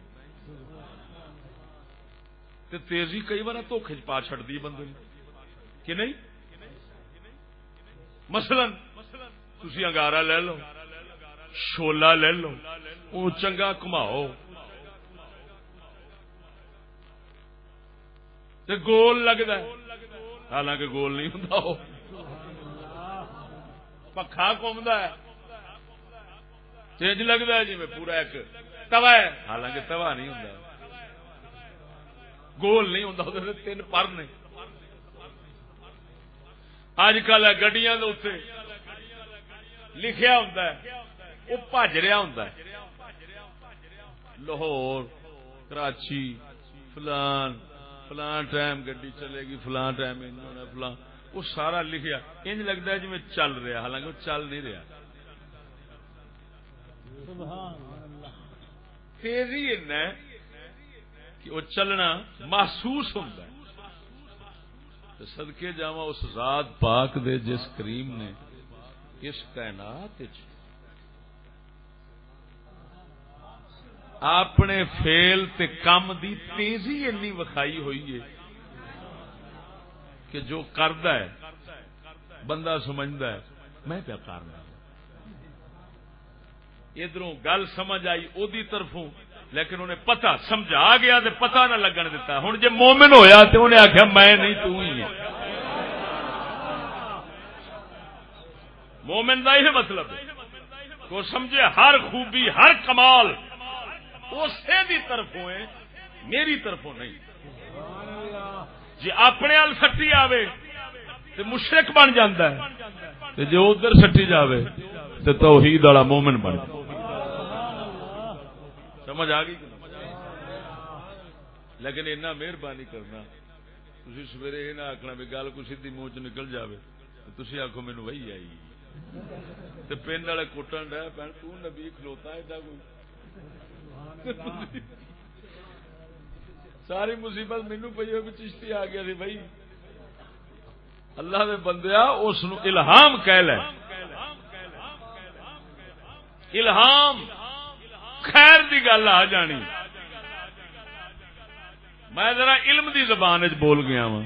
تیزی کئی بار دھوکھے پا چڑتی بندے کہ نہیں؟ مثلا تھی انگارا لے لو شولا لے لو وہ چنگا کماؤ۔ گول لگتا حالانکہ گول نہیں ہوں پکا کمتا ہے۔ چینج لگتا ہے جی میں پورا ایک توا ہے۔ حالانکہ توا نہیں ہوں گول نہیں ہوں تین پر نے۔ اج کل گڈیا لکھیا ہوں وہ بج رہا ہوں لاہور، کراچی، فلان فلاں ٹائم گڈی چلے گی فلاں ٹائم ہونا فلاں وہ سارا لکھیا۔ انج لگتا ہے جی میں چل رہا، حالانکہ وہ چل نہیں رہا۔ تیزی کہ وہ چلنا محسوس ہوتا ہے۔ سدکے جا اس ذات پاک دے جس کریم نے اس کائنات اپنے فیل تے کم دی تیزی اینی وکھائی ہوئی ہے کہ جو کرد ہے، بندہ سمجھتا ہے، میں پیا کرنا ادھر گل سمجھ آئی ادی طرفوں، لیکن انہیں پتا سمجھا گیا تے پتا نہ لگن دیتا ہوں جی مومن ہویا تو انہیں آخیا میں نہیں، تو ہی مومن کا یہ مطلب کو سمجھے ہر خوبی، ہر کمال اسی دی طرفوں ہے، میری طرفوں نہیں۔ جی اپنے ال سٹی آوے تو مشرق بن جاتا ہے جی ادھر سٹی جاوے تو توحید والا مومن بن سمجھ آ گئی لیکن اینا مہربانی کرنا تھی سویرے یہ نہ آخنا بھی گل کو سی منہ چ نکل جائے تھی آخو مینو وہی آئی جی۔ پنڈ والے کٹن ڈہ پہ تبھی کھلوتا ایڈا کوئی؟ ساری مصیبت مینو پی ہوگی چشتی آ گیا سی بھائی اللہ دے بندیا اس نو الہام کہہ لے۔ الہام خیر دی گل آ جانی۔ میں ذرا علم دی زبان چ بول گیا وا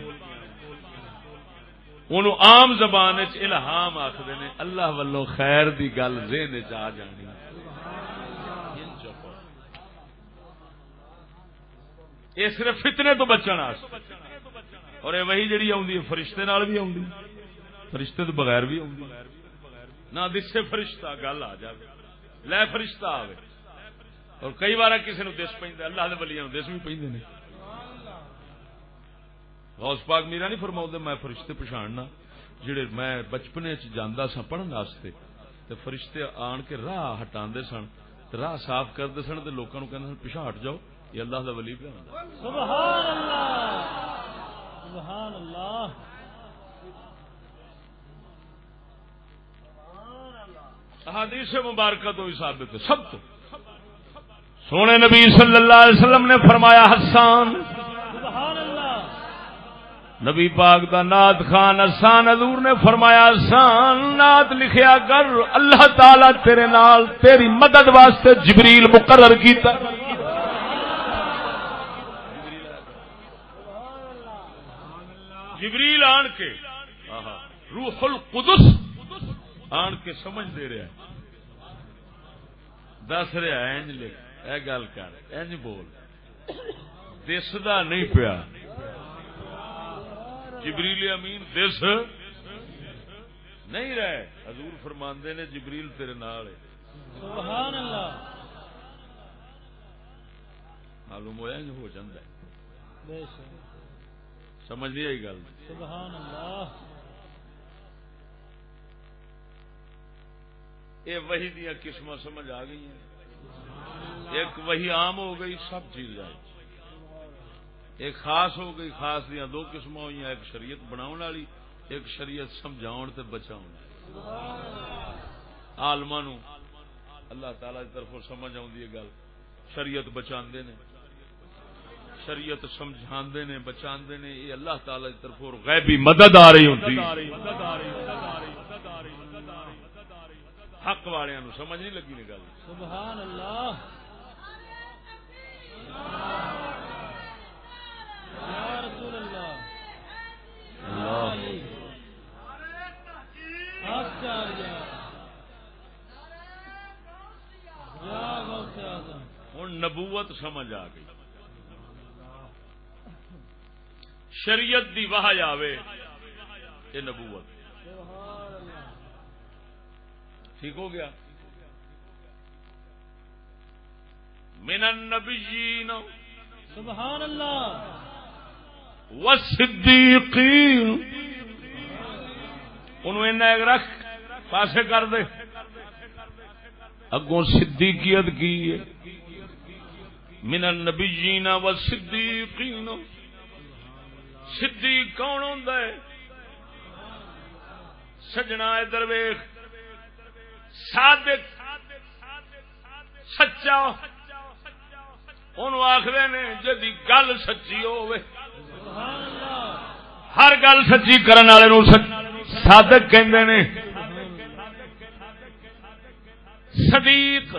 ان عام زبان الہام آخر نے، اللہ ولو خیر دی گل ذہن چ آ جانی۔ یہ صرف فتنے تو بچن اور یہ وہی جڑی آدھی فرشتے نال بھی آدھی فرشتے تو بغیر بھی آدھی نہ دسے فرشتہ گل آ جائے لے فرشتہ آئے اور کئی بار کسی نے دس پہ اللہ کے بلیاں دس بھی پہ غوث پاک میرا نہیں فرما میں فرشتے پچھاڑنا جڑے میں بچپنے جانا سا پڑھنے واسطے، تے فرشتے آن کے راہ ہٹا سن راہ صاف کرتے سن تو لوگوں کہ پیچھا ہٹ جاؤ، یہ اللہ کا ولی پہ سبحان اللہ۔ سبحان اللہ۔ احادیث مبارکہ تو ہی ثابت ہے، سب تو۔ سونے نبی صلی اللہ علیہ وسلم نے فرمایا، حسان، نبی پاک دا نات خان حسان حضور نے فرمایا، حسان نات لکھیا کر، اللہ تعالی تیرے نال تیری مدد واسطے جبریل مقرر کیتا۔ جبریل آن کے، روح القدس آن کے سمجھ دے رہا ہے۔ دس رہا ہے اے گل کر انج بول۔ دسدا نہیں پیا۔ جبریل امین دس۔ نہیں رہے۔ حضور فرماندے نے جبریل تیرے نال سبحان اللہ۔ معلوم ہوا ہو جاندہ ہے۔ سمجھ نہیں آئی گل۔ سبحان اللہ۔ یہ وہی دیا قسم سمجھ آ گئی ہیں۔ ایک وہی عام ہو گئی، سب چیز آئی ایک خاص ہو گئی، خاص دیا دو قسم ہوئی ایک شریعت بناؤ والی، ایک شریعت سمجھاؤ تے بچاؤ آلما نو اللہ تعالی کی طرف سمجھ آئی گل۔ شریعت بچا نے۔ شریعت سمجھا نے بچا نے، یہ اللہ تعالی کی طرف غیبی مدد آ رہی ہوتی حق والے نو سمجھ نہیں لگی گل۔ سبحان اللہ۔ یا رسول ہوں نبوت سمجھ آ گئی۔ شریعت دی واہ آوے یہ نبوت۔ ٹھیک ہو گیا۔ من النبیین۔ سبحان اللہ۔ والصدیقین۔ انہوں اینا ایک رکھ پاسے کر دے۔ اگوں صدیقیت کی ہے۔ من النبیین والصدیقین۔ صدیق کون ہوندا ہے؟ سجنا ادھر ویکھ۔ صادق، سچا۔ انہوں آخر نے جدی گل سچی ہوئے ہر گل سچی کرن والے نو سچ- صادق کہندے نے۔ صدیق،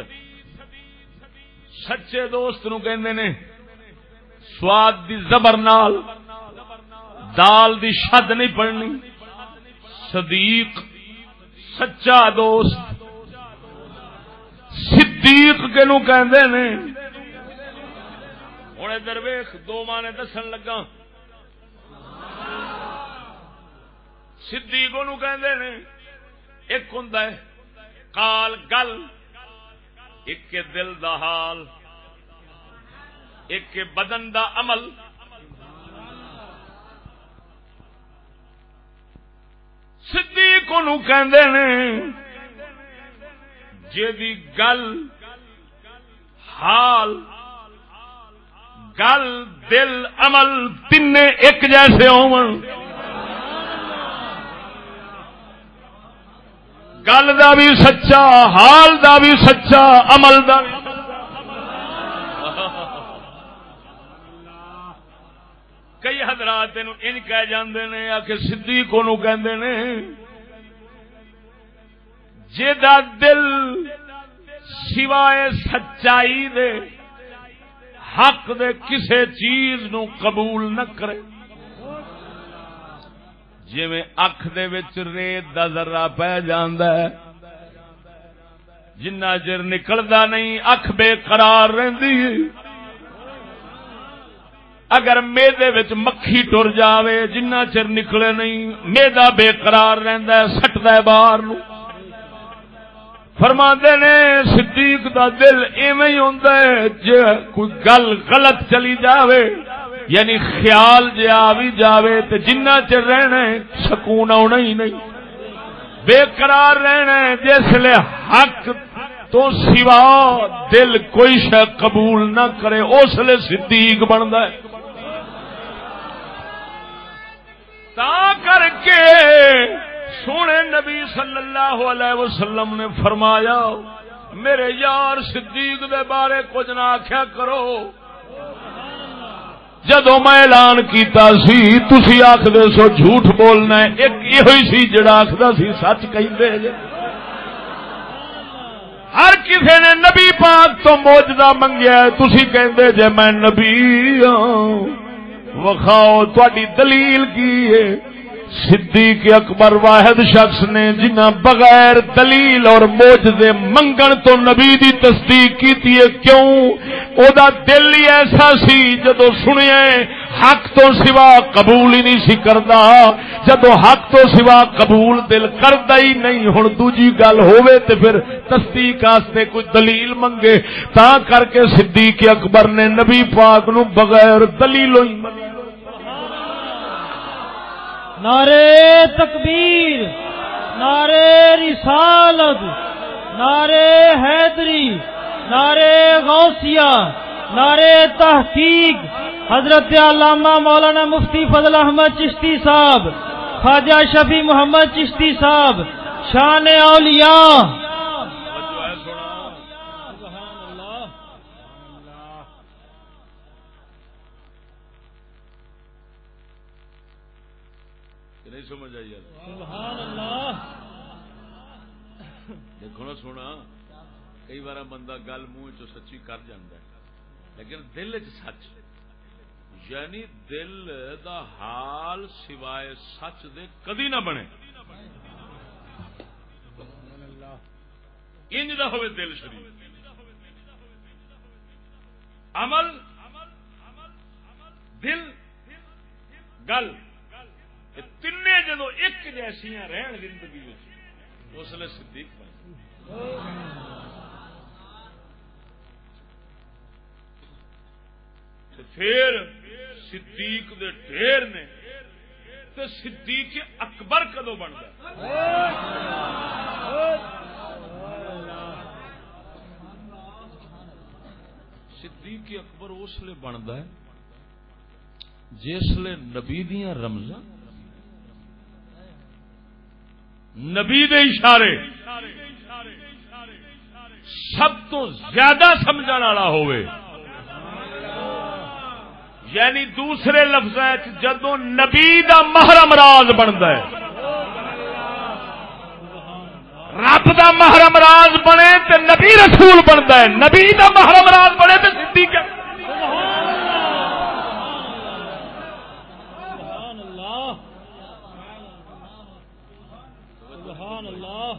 سچے دوست نو کہندے نے۔ سواد دی زبر نال، دال دی شد نہیں پڑنی۔ صدیق، سچا دوست۔ صدیق کے نو کہندے نے. ہوں ادھر ویخ، دو مانے دسن لگا. صدیق نو کہندے نے، ایک ہوں کال گل. ایک کے دل دا حال، ایک کے بدن دا عمل. صدیق نو کہندے نے جی گل، حال، گل، دل، عمل تین ایک جیسے ہون۔ گل دا بھی سچا، حال دا بھی سچا، عمل دا بھی کئی حضرات ان کہہ جاندے نے آ کے صدیق نو کہندے نے جدا دل سوائے سچائی دے، حق دے کسے چیز نو قبول نہ کرے۔ جی میں اکھ دے وچ ریت دا ذرہ پہ جاندا ہے، جنہ چر نکلدا نہیں، اکھ بے قرار رہندی اگر میدے وچ مکھی ٹر جاوے، جنہ چر نکلے نہیں میدا بے قرار رہندا ہے، سٹدا ہے باہر نو۔ فرما نے، صدیق دا دل ایویں ہوندا ہے، جے کوئی گل غلط چلی جاوے یعنی خیال جے آ بھی جاوے تے جنہ چر رہنا ہے، سکون آنا ہی نہیں۔ بے قرار رہنا ہے، جس لے حق تو سوا دل کوئی شے قبول نہ کرے، اس لیے صدیق بنتا ہے۔ تا کر کے سونے نبی صلی اللہ علیہ وسلم نے فرمایا، میرے یار صدیق دے بارے کچھ نہ آخیا کرو۔ جدو میں اعلان کیتا سی، تسی آخر سو جھوٹ بولنا ہے۔ ایک یہ سی جڑا آخر سی، سچ کہیں جے۔ ہر کسی نے نبی پاک تو موجدہ منگیا تسی کہندے جے، میں نبی ہوں وکھاؤ تھوڑی دلیل کی ہے؟ صدیق اکبر واحد شخص نے جنہ بغیر دلیل اور موجدے منگن تو نبی دی تصدیق کی کیوں؟ او دا دل ہی ایسا سی جدو سنیا حق تو سوا قبول ہی نہیں سی کردا، جدو حق تو سوا قبول دل کردا ہی نہیں، ہن دوجی گل ہووے تے پھر تصدیق واسطے کوئی دلیل منگے، تا کر کے صدیق اکبر نے نبی پاک نو بغیر دلیل ہی منگے نعرے تکبیر نعرے رسالت نعرے حیدری نعرے غوثیہ نعرے تحقیق۔ حضرت علامہ مولانا مفتی فضل احمد چشتی صاحب، خواجہ شفیع محمد چشتی صاحب، شان اولیاء۔ نہیں سمجھ آئی یار۔ دیکھو نا سونا کئی بار بندہ گل منہ چ سچی کر جاندہ ہے لیکن دل چ سچ یعنی دل دا حال سوائے سچ دے کدی نہ بنے۔ انج دا ہوئے دل شریف۔ عمل دل گل۔ تین جدو ایک جیسیا رہن زندگی اس لیے صدیق بن پھر صدیق دے ڈھیر نے تے صدیق اکبر کدو بن گیا صدیق اکبر اس لیے بنتا ہے جسل نبی دیا رمضان نبی دے اشارے سب تو زیادہ سمجھ والا ہوئے۔ یعنی دوسرے لفظ جدو نبی دا محرم راز بنتا ہے، رب دا محرم راز بنے تو نبی رسول بنتا ہے۔ نبی دا محرم راز بنے تو صدیق ہے سبحان اللہ سبحان اللہ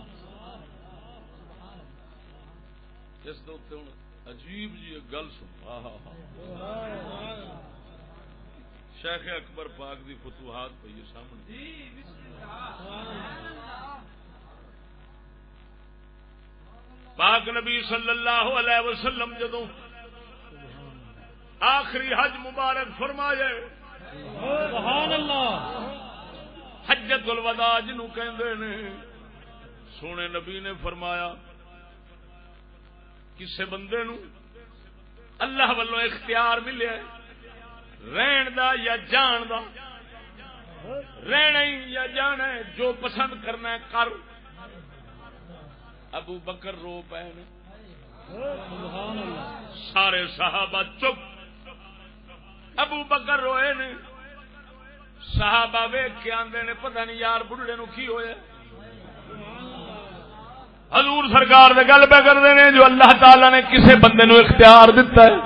اس دے ہوں عجیب جی گل سن. شیخ اکبر پاک دی فتوحات پہ یہ سامنے. پاک نبی صلی اللہ علیہ وسلم جدو آخری حج مبارک سبحان اللہ. حجت الوداع جنو کہندے نے سونے نبی نے فرمایا کسے بندے نو اللہ والوں اختیار ملے رہن دا یا جان دا۔ رہنا ہی یا جانا ہے، جو پسند کرنا ہے، کر۔ ابو بکر رو پے سارے صحابہ چپ۔ ابو بکر روئے نے۔ صحابہ ویخ کے آدھے نے، پتہ نہیں یار بڑھڑے نو کی ہویا۔ حضور سرکار دے گل پہ کرتے ہیں جو اللہ تعالی نے کسے بندے نو اختیار دیتا ہے۔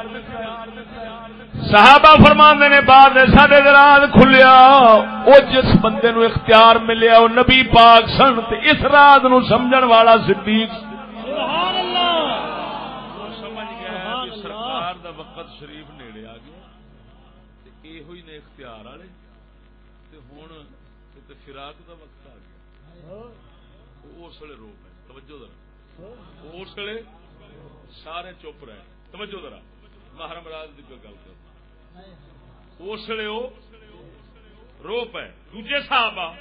صحابہ فرماندے نے بعد سڈے دراز کھلیا، او جس بندے نو اختیار ملیا وہ نبی پاک سن تے اس رات نو سمجھن والا صدیق۔ سبحان اللہ سمجھ گیا بھی سرکار دا وقت شریف نیڑے آ گیا۔ تے یہ ہوئی نے اختیار والے۔ تے ہن تے فراق دا وقت آ گیا۔ وہ اس ویلے رو توجہ ذرا۔ اس ویلے سارے چپ رہے۔ توجہ ذرا، محرم راز کی کوئی گل کرنا۔ اس ویلے وہ رو پے۔ دوجے صاحب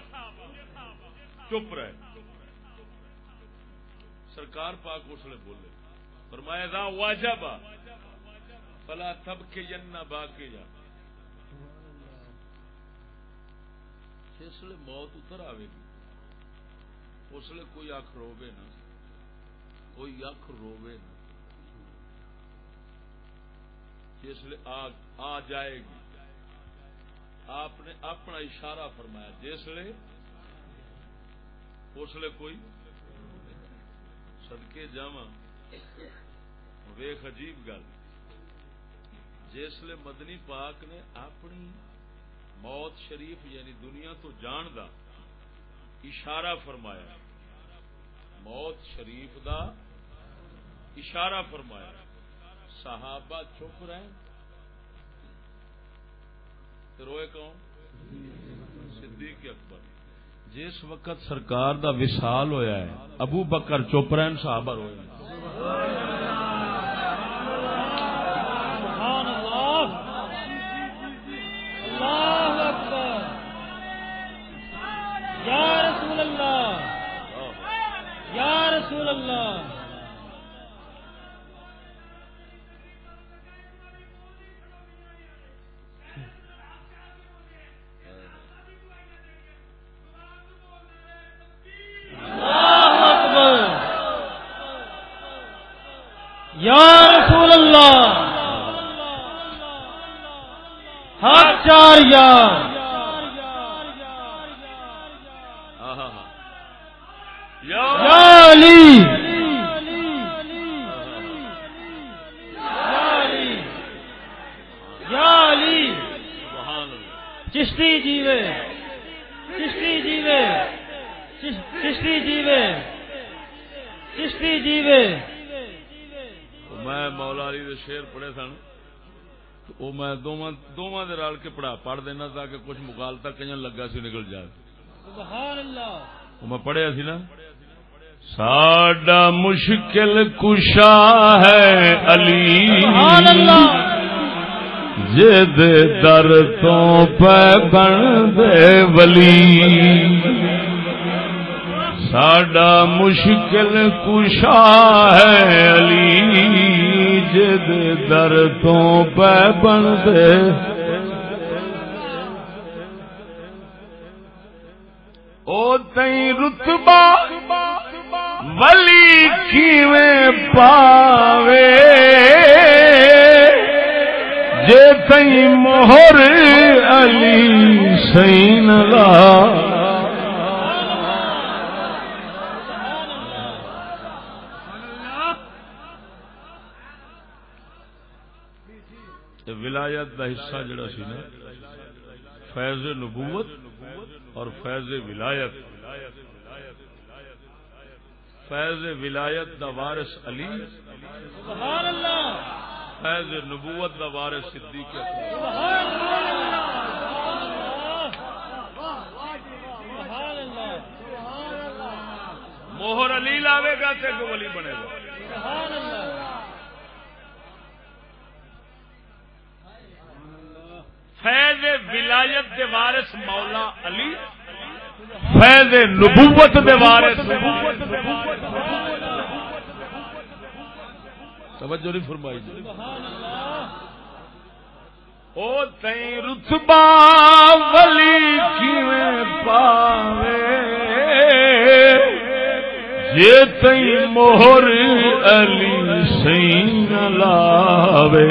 چپ رہے۔ سرکار پاک اس ویلے بولے۔ فرمایا دا واجب فلا تب کے جنا با کے جا۔ جس ویلے موت اتر آئے گی۔ اس لیے کوئی اکھ روے نہ۔ کوئی اکھ روے نہ۔ جس لیے آ جائے گی۔ آپ نے اپنا اشارہ فرمایا۔ جس لیے اس لیے کوئی؟ سدکے جا ویخ عجیب گل۔ جس مدنی پاک نے اپنی موت شریف یعنی دنیا تو جان دا اشارہ فرمایا۔ موت شریف دا اشارہ فرمایا۔ صحابہ چپ رہے روئے کون؟ صدیق اکبر۔ جس وقت سرکار دا وصال ہویا ہے، ابو بکر چپ رہے صحابہ روئے۔ اللہ۔ یا رسول اللہ۔ ہر چار یار۔ چشتی جیوے چشتی جیوے چش- چشتی جیوے چشتی جیوے۔ میں مولا علی دے شیر پڑھے سن وہ میں دونوں دے رل کے پڑھا پڑھ دینا تاکہ کچھ مغالتا کہیں لگا سی نکل جائے۔ سبحان اللہ وہ میں پڑھیا سی نا؟ ساڈا مشکل کشا ہے علی۔ سبحان اللہ جد در تو پہ بن دے ولی۔ ساڈا مشکل کشا ہے علی۔ جد در تو پہ بن دے۔ او تئی رتبہ ولی کیویں پاوے؟ تئی مہر علی سین لا ولایت دا حصہ جڑا سی نا فیض نبوت اور فیض ولایت۔ فیض ولایت دا وارث علی۔ سبحان اللہ۔ فیض نبوت دا وارث صدیق موہر علی لاوے گا تے کو ولی بنے گا۔ فیض ولایت دے وارث مولا علی، فیض نبوت دے وارث توجہ نہیں فرمائی جی۔ سبحان او تئی رتبہ ولی کیویں پاوے؟ جے تئی مہر علی سین لاوے؟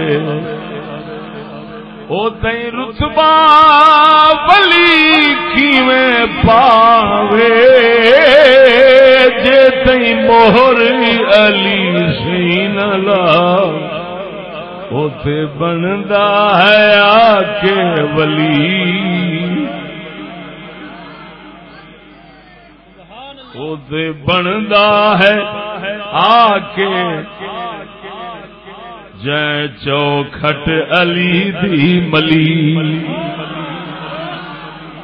او تئی رتبہ ولی کیویں پاوے؟ جے تئی مہر علی سین لا او تے بندا ہے آ کے ولی۔ سبحان او تے بندا ہے آ کے جے چوکھٹ علی دی ملی۔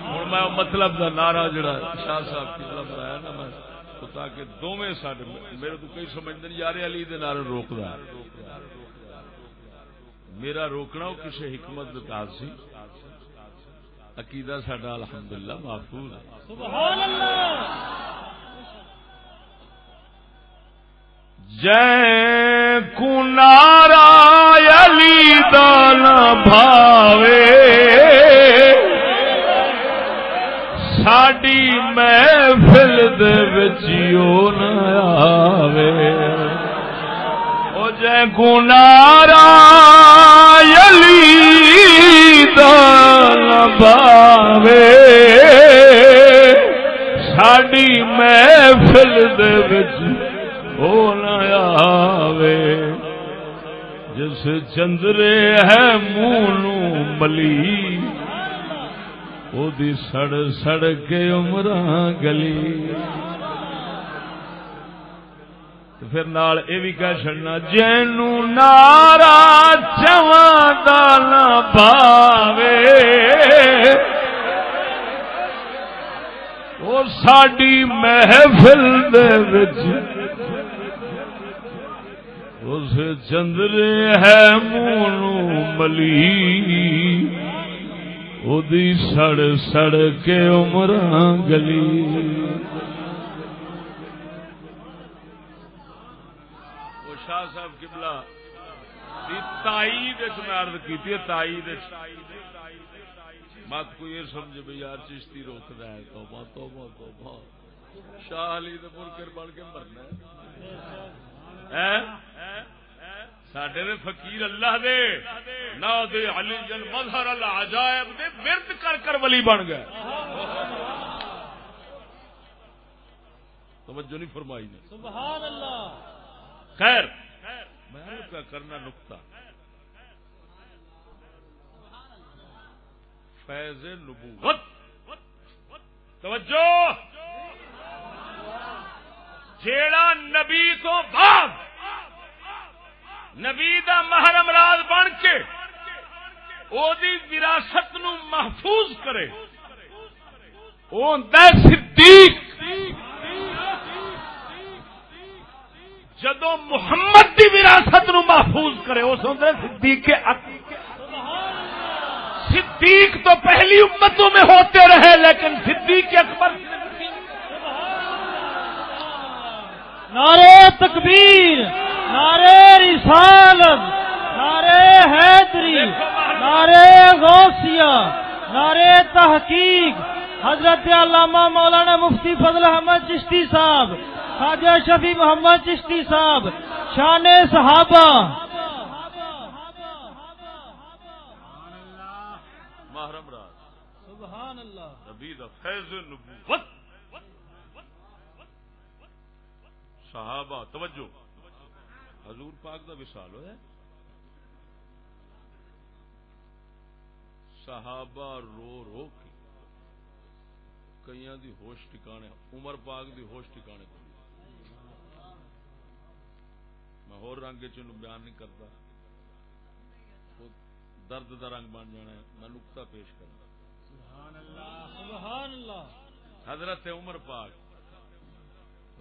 ہوں میں مطلب دا نعرہ جڑا شاہ صاحب کی طرف آیا نا میں تو تاکہ دوویں ساڈے میرے تو کئی سمجھتے ہیں یار علی دے نعرے روکدا میرا روکنا وہ کسی حکمت دے تحت سی۔ عقیدہ ساڈا الحمدللہ محفوظ سبحان اللہ۔ جے نارا علی دان بھاوے ساڈی محفل دے وچ نہ آوے او جے کو نارا علی دان بھاوے ساڈی محفل دے وچ جس چندرے ہے منہ ملی۔ او دی سڑ سڑ کے عمراں گلی۔ پھر نال اے بھی کہہ چھڑنا، جینو نارا چواں دا پاوے وہ ساڈی محفل دے وچ اس چندرے ہے مونو ملی۔ او دی سڑ سڑ کے عمراں گلی۔ شاہ صاحب قبلہ۔ دی تائید میں عرض کیتی ہے، تائید مت کوئی یہ سمجھے بھی یار چشتی روکدا ہے۔ توبہ توبہ توبہ۔ شاہ علی دے منکر بن کے مرنا ہے۔ سڈے دے فقیر اللہ دے نہ دے علی جن مظہر العجائب دے ورد کر کر ولی بن گئے۔ توجہ نہیں فرمائی نے۔ سبحان اللہ خیر میں کیا کرنا نقطہ۔ فیض نبوت۔ توجہ! جیڑا نبی تو بعد نبی دا محرم راز بن کے او دی وراثت نو محفوظ کرے، او ہوندا صدیق۔ جدو محمد دی وراثت نو محفوظ کرے اس ہوندا صدیق کے صدیق تو پہلی امتوں میں ہوتے رہے، لیکن صدیق اکبر نعرے تکبیر نعرے رسالت نعرے حیدری نعرے غوثیہ نعرے تحقیق۔ حضرت علامہ مولانا مفتی فضل احمد چشتی صاحب خواجہ شفیع محمد چشتی صاحب شان صحابہ۔ محرم راز سبحان اللہ۔ نبی دا فیض نبوت صحابہ توجہ۔ حضور پاک دا وصال ہویا صحابہ رو رو کے دی ہوش ٹکانے عمر پاک دی ہوش ٹکانے کو۔ میں ہور رنگ چ بیان نہیں کرتا۔ درد دا رنگ بن جانا ہے۔ میں نقطہ پیش کرنا سبحان اللہ۔ حضرت عمر پاک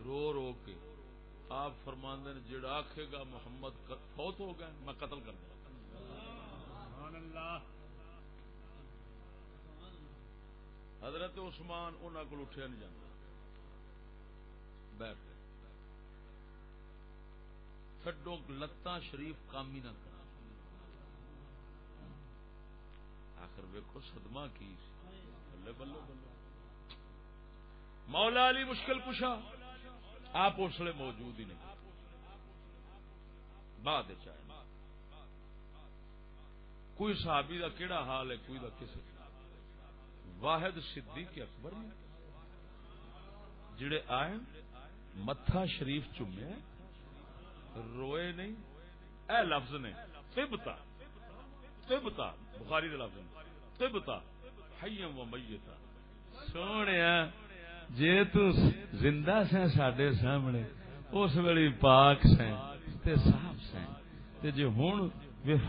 رو رو کے آپ فرماندے نے جڑا آخے گا محمد فوت ہو گئے میں قتل کر دوں حضرت عثمان انہوں کو اٹھیا نہیں جاتا بیٹھ تھڈو لتاں شریف کام ہی نہ کر آخر ویکو صدمہ کی۔ بلے بلے بلے۔ مولا علی مشکل کشا آپ اس لیے موجود ہی نہیں۔ بعد چاہے کوئی صحابی دا کیڑا حال ہے، کوئی دا کسی واحد صدیق اکبر نے جڑے آئے، متھا شریف چومے، روئے نہیں۔ اے لفظ نے تبتا تبتا بخاری دے لفظ نے تبتا حیم و میتا۔ سونے جے تو زندہ سے ساڈے سامنے، اس ویلی پاک سے تے صاف سے تے جے ہن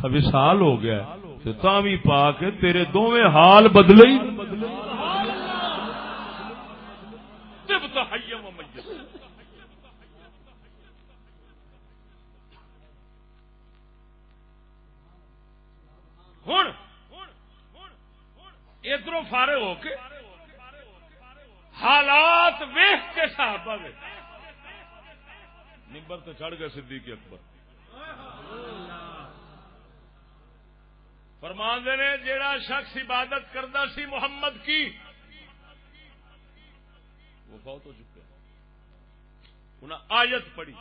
وصال ہو گیا، تے تاں وی پاک تیرے دوویں حال بدلے ہی ہوں ادھر فارغ ہو کے حالات ویخ کے صحابہ دے نمبر تو چڑھ گئے صدیق اکبر۔ فرمان دے نے، جیڑا شخص عبادت کرتا سی محمد کی، وہ فوت ہو چکے انہیں آیت پڑھی۔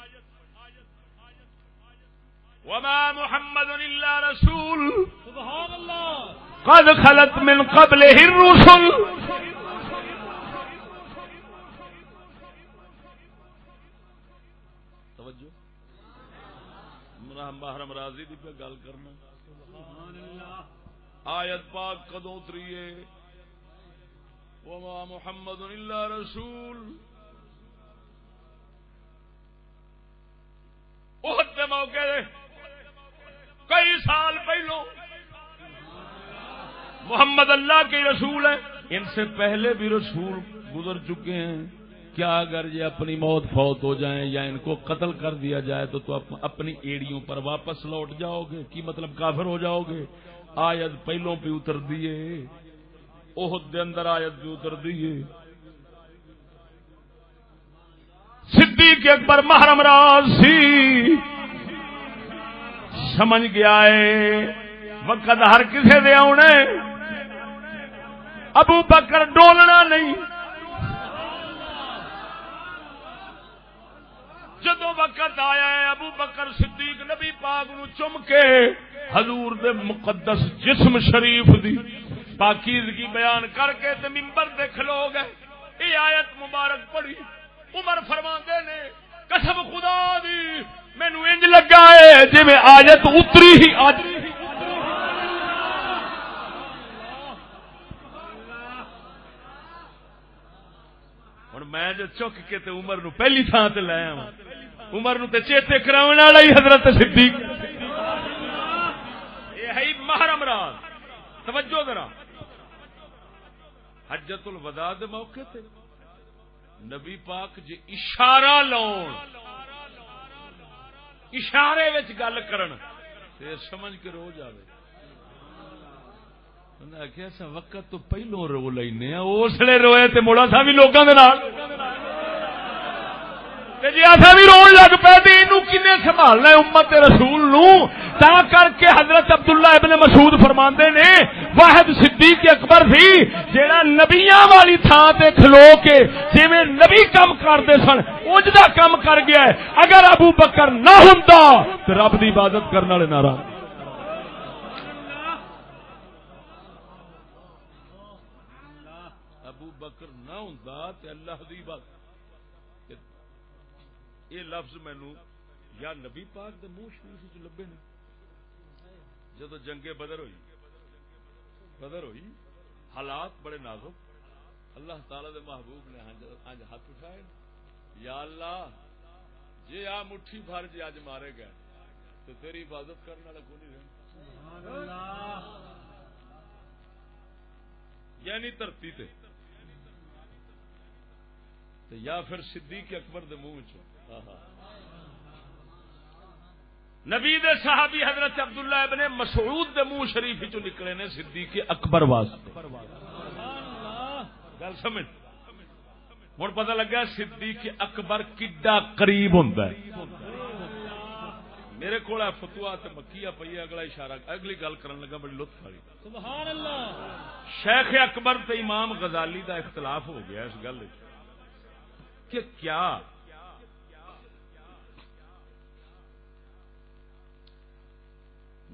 وما محمد الا رسول۔ سبحان اللہ قد خلت من قبله الرسل۔ محرم راضی دی پہ گل کرنا۔ آیت پاک کدوں اتریے؟ وما محمد الا رسول۔ کے موقع دے۔ کئی سال پہلو محمد اللہ کے رسول ہیں۔ ان سے پہلے بھی رسول گزر چکے ہیں۔ کیا اگر یہ اپنی موت فوت ہو جائیں یا ان کو قتل کر دیا جائے تو تو اپنی ایڑیوں پر واپس لوٹ جاؤ گے۔ کی مطلب کافر ہو جاؤ گے؟ آیت پہلوں پہ اتر دیے عہد دے اندر آیت بھی اتر دیے صدیق اکبر محرم راز سی سمجھ گیا ہے؟ وقت ہر کسی دے آنے ابو بکر ڈولنا نہیں۔ جدو وقت آیا ہے، ابو بکر صدیق نبی پاک نو چم کے حضور دے مقدس جسم شریف دی پاکیزگی بیان کر کے تے ممبر دے کھلو گئے۔ یہ آیت مبارک پڑھی۔ عمر فرماندے نے، قسم خدا دی مینو انج لگا ہے جی میں آیت اتری ہی آج۔ میں جو چک کے تے عمر نو پہلی تھان تے لے آواں عمر نو تے چیتے کراون والا ہی حضرت صدیق۔ یہ ہے محرم راز توجہ ذرا۔ حجت الوداع دے موقع تے۔ نبی پاک جی اشارہ لاؤن۔ اشارے وچ گل کرن۔ تے سمجھ کے رو جاوے۔ انہیں آخیا سا وقت تو پہلو رو لینے ہاں، اس لیے روئے تے مڑا سا بھی لوگوں کے نال۔ جی ایسا بھی رون لگ پہ تے اینو کنے سنبھالنا امت رسول نو تا کر کے حضرت عبداللہ ابن مسعود فرماندے نے واحد صدیق اکبر سی جیڑا نبیاں والی تھان تے کھلو کے جویں نبی کم کرتے سن اجدا کم کر گیا ہے اگر ابو بکر نہ ہوندا تے رب دی عبادت کرنے والے ناراض ابو بکر نہ ہوں تے اللہ دی بات یہ لفظ مینو یا نبی پاک دے منہ شریف لبے نے. جدو جنگ بدر ہوئی بدر ہوئی، حالات بڑے نازک. اللہ تعالی دے محبوب نے ہاں اج ہاتھ اٹھائے یا اللہ جی آ مٹھی بھر جی اج مارے گئے، تو تیری عبادت کرنے والا کو نہیں رہنا یعنی دھرتی تے. یا پھر صدیق اکبر دے منہ چ نبی دے صحابی حضرت عبداللہ ابن مسعود دے منہ شریف چ نکلے نے صدیق اکبر واسطے۔ گل سمجھ؟ ہوں پتہ لگا صدیق اکبر کڈا قریب ہوں میرے کو فتوا مکیا پی اگلا اشارہ اگلی گل کرن لگا بڑی لطف والی۔ سبحان اللہ شیخ اکبر تے امام غزالی دا اختلاف ہو گیا اس گل کہ کیا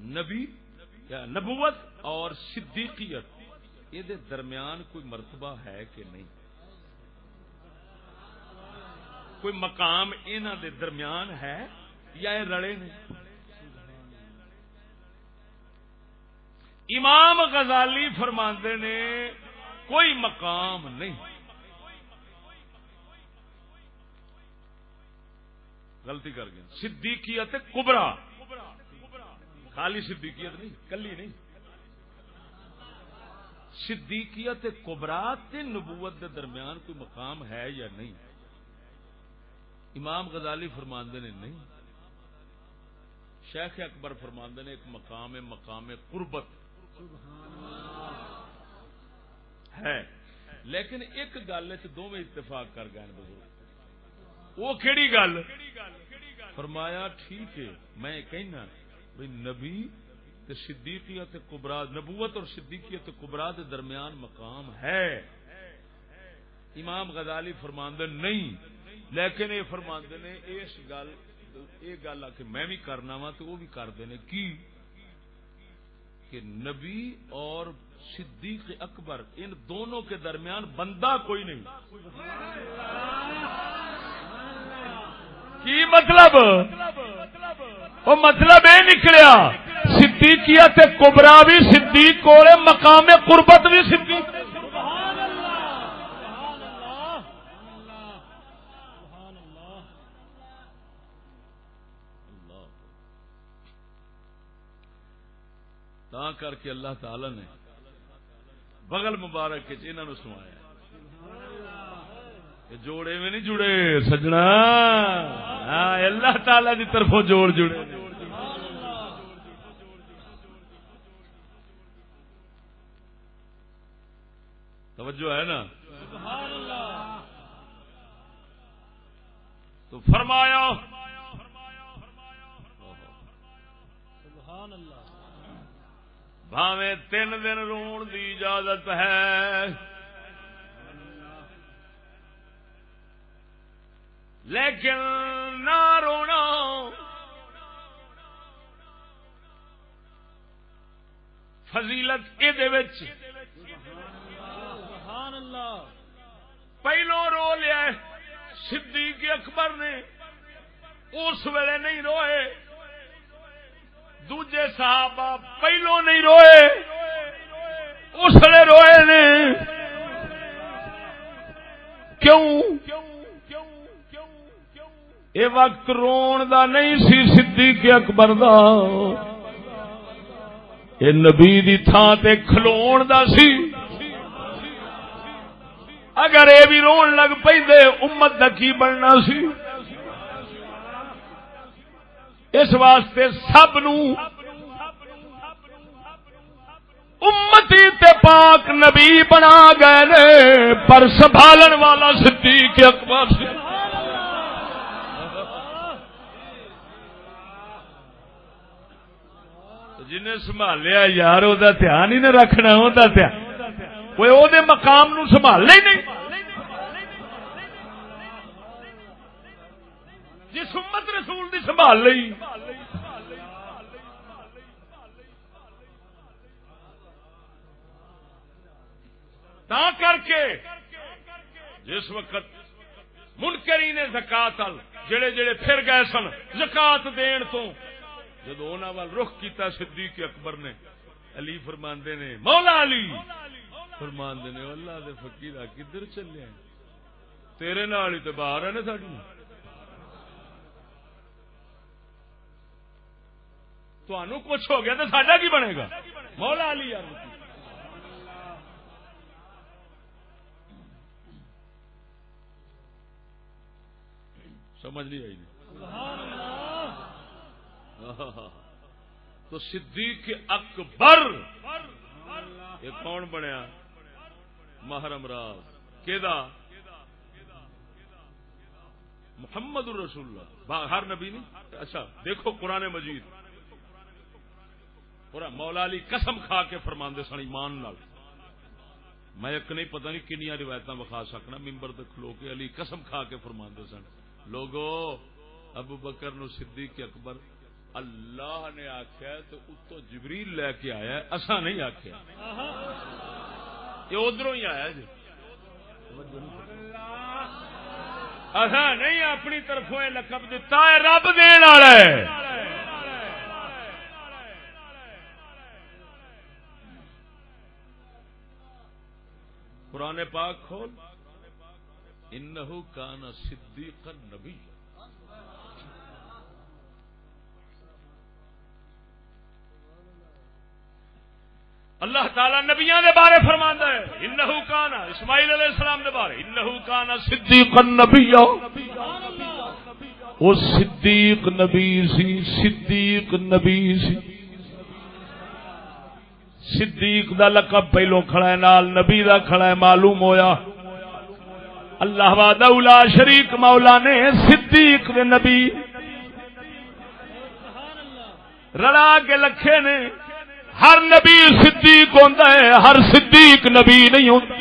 نبی یا نبوت اور صدیقیت، یہ درمیان کوئی مرتبہ ہے کہ نہیں؟ کوئی مقام انہوں دے درمیان ہے یا یہ رڑے نے امام غزالی فرماندے نے کوئی مقام نہیں۔ غلطی کر گیا صدیقیت کبرا۔ خالی صدیقیت نہیں، کلی نہیں۔ صدیقیت کبرا تے نبوت دے درمیان کوئی مقام ہے یا نہیں؟ امام غزالی فرماندے نے نہیں۔ شیخ اکبر فرماندے نے ایک مقام مقام قربت۔ ہے۔ لیکن ایک گل دونوں اتفاق کر گئے بزرگ۔ وہ کہڑی گل؟ فرمایا، ٹھیک ہے، میں کہنا بھائی نبی تے صدیقیت کبرا نبوت اور صدیقیت کبرا دے درمیان مقام ہے۔ امام غزالی فرماندے نہیں، لیکن یہ فرماندے نے اس گل یہ گل آ کہ میں بھی کرنا وا تو وہ بھی کرتے ہیں کی؟ کہ نبی اور صدیق اکبر ان دونوں کے درمیان بندہ کوئی نہیں۔ کی مطلب؟ وہ مطلب یہ نکلیا صدیقیت کبرا بھی، صدیق کو مقام قربت بھی صدیق۔ کر کے اللہ تعالی نے بغل مبارک انہوں سنایا جوڑے میں نہیں جڑے، سجنا۔ ہاں، اللہ تعالی کی طرفوں جوڑ جڑے۔ توجہ ہے نا؟ تو فرمایا۔ بھاوے تین دن رون دی اجازت ہے۔ لیکن نہ رونا۔ فضیلت یہ اللہ پہلو رو لیا صدیق اکبر نے۔ اس ویلے نہیں روئے۔ دوجے صحابہ پہلو نہیں روئے۔ اس ویلے روئے نے۔ کیوں؟ یہ وقت رون دا نہیں سی صدیق اکبر دا۔ یہ نبی دی تھان تے کھلون دا سی۔ اگر یہ بھی رون لگ پہ امت دا کی بننا سی؟ اس واسطے سب نو امتی تے پاک نبی بنا گئے نے، پر سنبھالن والا صدیق اکبر سی۔ جنہیں سنبھالیا، یار وہ دھیان ہی نہ رکھنا وہ دھیان۔ کوئی وہ مقام نو سنبھالنا ہی نہیں۔ جس امت رسول دی سنبھال لئی۔ تا کر کے جس وقت منکری نے زکات جڑے جڑے پھر گئے سن زکات دین تو جدو انہوں وال رخ کیتا صدیق اکبر نے، علی فرماندے نے، مولا علی! فرماندے نے، اللہ دے فقیرہ کدھر چلے ہیں؟ تیرے نال ہی تے باہر ہے نا ساڈی۔ تھانوں کچھ ہو گیا تو ساڈا کی بنے گا؟ مولا علی یار۔ سمجھ نہیں آئی۔ سبحان اللہ! تو صدیق اکبر. یہ کون بنیا؟ محرم راز. کہ محمد الرسول اللہ. ہر نبی نہیں؟ اچھا دیکھو قرآن مجید. مولا علی قسم کھا کے فرماندے سن ایمان نال. میں ایک نہیں، پتہ نہیں کنیا روایت بخا سکنا ممبر تک کھلو کے علی قسم کھا کے فرماندے سن. لوگو، ابو بکر نو صدیق اکبر اللہ نے آخیا تو اتو جبریل لے کے آیا اصا نہیں آخیا یہ ادھر ہی آیا جی۔ اصا نہیں، اپنی طرفوں یہ لقب دتا ہے، رب دین والا قرآن پاک کھول۔ انہو کانا صدیقا نبی اللہ تعالی نبیاں دے بارے فرماندا ہے، انہو کانا اسماعیل علیہ السلام دے بارے، انہو کانا صدیق النبی وہ صدیق نبی سی، صدیق نبی سی۔ صدیق دا لقب پہلو کھڑا ہے، نال نبی دا کھڑا ہے، معلوم ہویا۔ اللہ واد اولا شریک مولا نے صدیق دے نبی۔ رلا کے لکھے نے۔ ہر نبی صدیق ہوتا ہے، ہر صدیق نبی نہیں ہوتا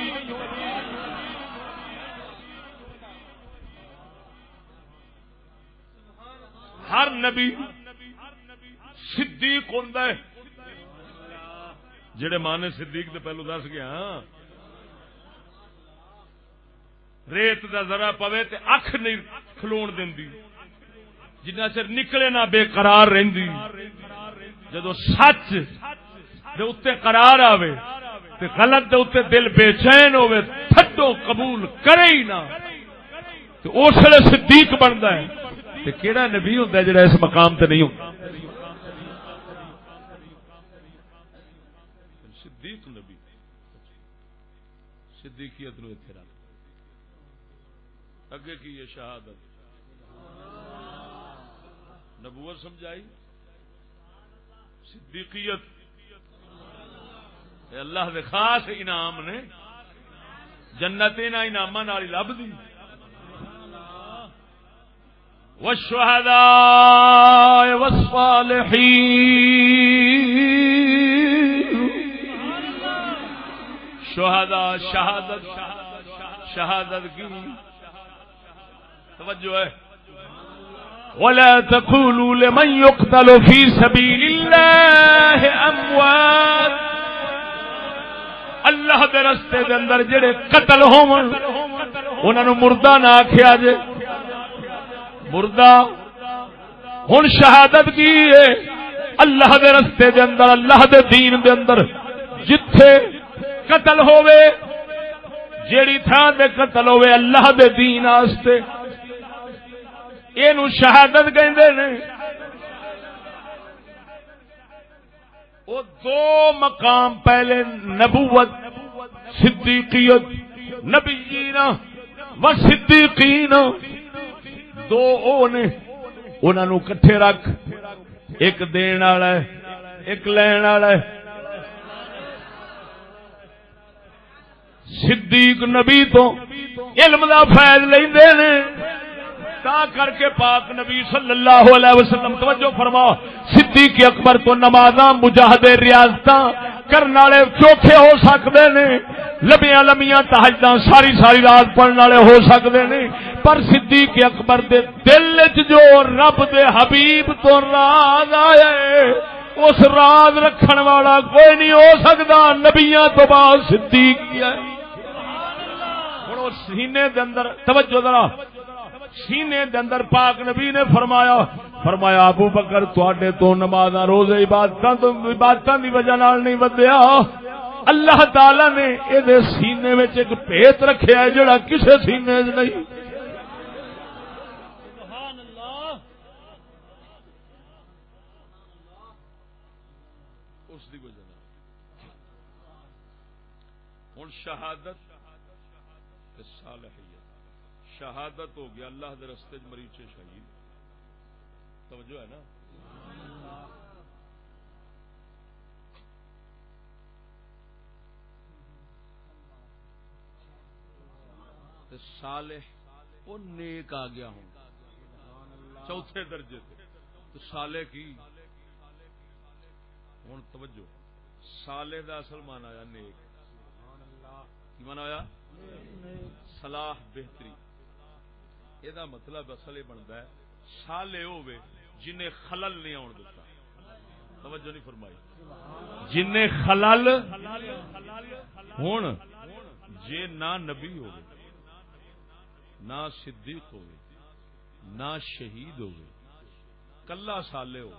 ہر نبی صدیق ہوتا ہے۔ جڑے ماں نے صدیق دے پہلو دس گیا، ریت دا ذرا پوے تے اکھ نہیں کھلون دیندی جنہ چر نکلے نہ بے قرار رہندی۔ جدو سچ دے اتنے قرار آوے تے غلط دے اتنے دل بے چین ہوے تھڈو قبول کرے ہی نہ۔ تے اس لیے صدیق بنتا ہے۔ تے کیڑا نبی ہوندا ہے جڑا اس مقام تے نہیں ہوندا؟ صدیق نبی۔ صدیقیت نو اتنے رکھ۔ اگے کی یہ شہادت؟ نبوت سمجھائی؟ صدیقیت۔ اللہ دے خاص انعام نے جنت انہاں انعاماں ہی لب دی۔ والشهداء والصالحين۔ شہداء شہادت۔ شہادت کی؟ توجہ ہے۔ ولا تقولوا لمن يقتل في سبيل الله اموات اللہ دے رستے دے اندر جڑے قتل ہون انہاں نو مردہ نہ آکھیا جے۔ مردہ ہن شہادت کی ہے۔ اللہ دے رستے دے اندر، اللہ دے دین دے اندر جتھے قتل ہووے، جیڑی تھان دے قتل ہووے، اللہ دے دین واسطے یہ شہادت کہندے نے۔ وہ دو مقام پہلے نبوت، صدیقیت، نبیین و صدیقین۔ دو او نے انہاں نو کٹھے رکھ، ایک دین والا ہے، ایک لین والا ہے۔ صدیق نبی تو علم دا فیض لیندے نے۔ تا کر کے پاک نبی صلی اللہ علیہ وسلم، توجہ فرما صدیق اکبر تو نمازاں، مجاہدے ریاضتاں کرن والے چوکھے ہو سکدے نے لمبیاں لمبیاں تہجداں، ساری ساری رات پڑھن والے ہو سکدے نے، پر صدیق اکبر دے دل وچ جو رب دے حبیب تو راز آئے، اس راز رکھن والا کوئی نہیں ہو سکتا، نبیاں تو بعد صدیق کیا سینے دے اندر، توجہ ذرا سینے دے اندر پاک نبی نے فرمایا فرمایا، ابو بکر، تواڈے تو نماز روزے عبادتاں تو عبادتاں دی وجہ نال نہیں ودیا۔ اللہ تعالی نے اے دے سینے وچ ایک بھیت رکھیا ہے جڑا کسے سینے وچ نہیں۔ سبحان اللہ اس شہادت تے شہادت ہو گیا، اللہ دے رستے چ مریچے شہید؟ توجہ ہے نا؟ صالح وہ نیک آ گیا ہوں۔ چوتھے درجے تے۔ تو صالح کی؟ ہوں توجہ۔ سالے دا اصل مانا آیا نیک۔ کی مانا آیا؟ صلاح بہتری۔ یہ مطلب اصل یہ بنتا ہے سالے ہوے جنہیں خلل نہیں آن دیتا توجہ نہیں فرمائی جن خلل ہوں جے نہ نبی ہو نہ صدیق ہو نہ شہید ہو کلا سالے ہو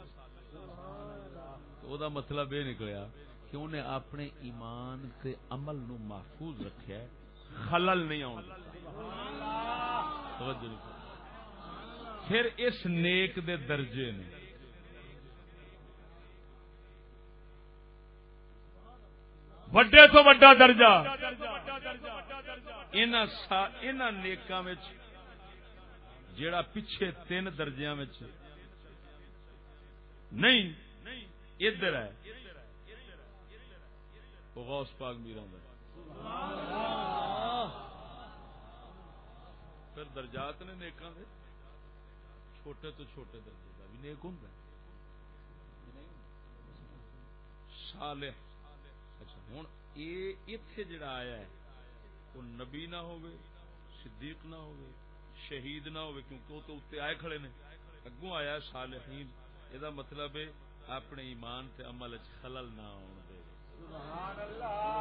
دا مطلب یہ نکلیا کہ انہیں اپنے ایمان تے عمل نو محفوظ رکھیا خلل نہیں آن توجہ نہیں فرمائی پھر اس نیک دے درجے نے وڈے تو وڈا درجہ نیکاں جڑا پچھے تین درجیا نہیں، ادھر ہے۔ وہ غوث پاک میرا پھر درجات نے نیکاں دے؟ چھوٹے تو چھوٹے درجے کا بھی نیک ہوں صالح۔ اچھا ہوں یہ اتے جڑا آیا ہے وہ نبی نہ ہوگی صدیق نہ ہوگی شہید نہ ہوگی کیونکہ وہ تو اتنے آئے کھڑے نے۔ اگوں آیا صالحین یہ مطلب ہے اپنے ایمان تے عمل خلل نہ آن دے۔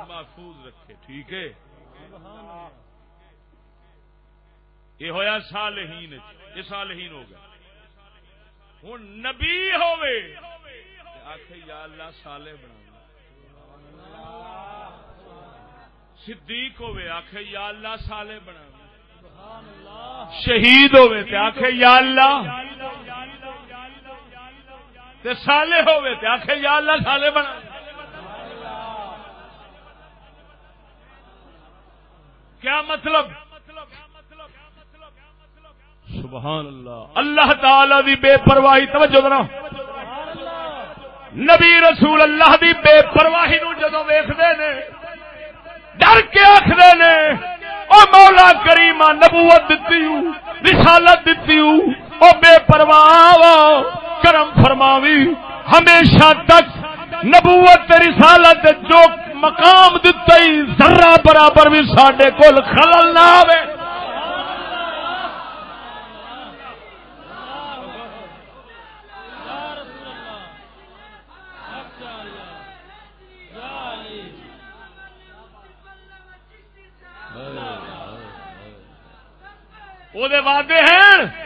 محفوظ رکھے ٹھیک ہے؟ یہ ہوا صالحین یہ صالحین ہو گیا ہوں نبی ہوے آخ یا اللہ صالح بنا صدیق ہوے آخ یا اللہ سالے بنا شہید ہوے تے آخ یا اللہ۔ تے سالے ہوے تے آخ یا اللہ سالے بنا کیا مطلب؟ سبحان اللہ اللہ تعالی دی بے پرواہی، توجہ ذرا۔ نبی رسول اللہ دی بے پرواہی نو جدو ویختے نے، ڈر کے آخر نے، او مولا کریما نبوت دیتی ہوں رسالت دیتی ہوں او بے پرواہ کرم فرماوی۔ ہمیشہ تک نبوت رسالت جو مقام دتا ہی ذرہ برابر بھی سڈے کول خلل نہ آئے وہ وعدے ہیں۔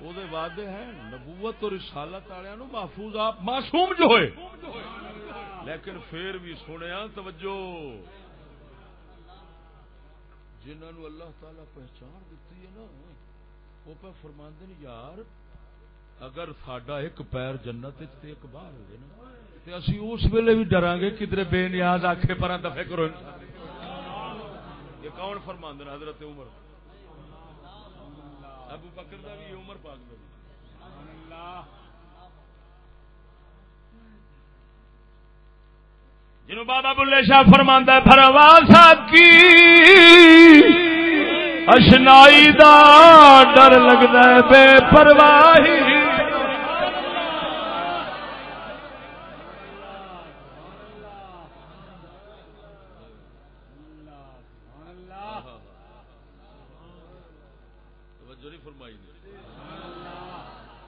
وہ وعدے ہیں۔ نبوت اور رسالت والے نو محفوظ آپ معصوم جو ہوئے۔ لیکن پھر بھی سنیا توجہ۔ جنہوں اللہ تعالی پہچان دیتی ہے نا، وہ پہ فرماندے یار، اگر ساڈا ایک پیر جنت ایک باہر ہوگی نا تو اسی اس ویلے بھی ڈرا گے کدھر بے نیاز آخے پر دفے کرو یہ کون فرماند حضرت عمر؟ ابو بکر دا بھی عمر پاک دا بھی۔ جنو بابا بلے شاہ فرماندا ہے پرواسا کی اشنائی دا ڈر لگدا ہے بے پرواہی توجہ نہیں فرمائی نے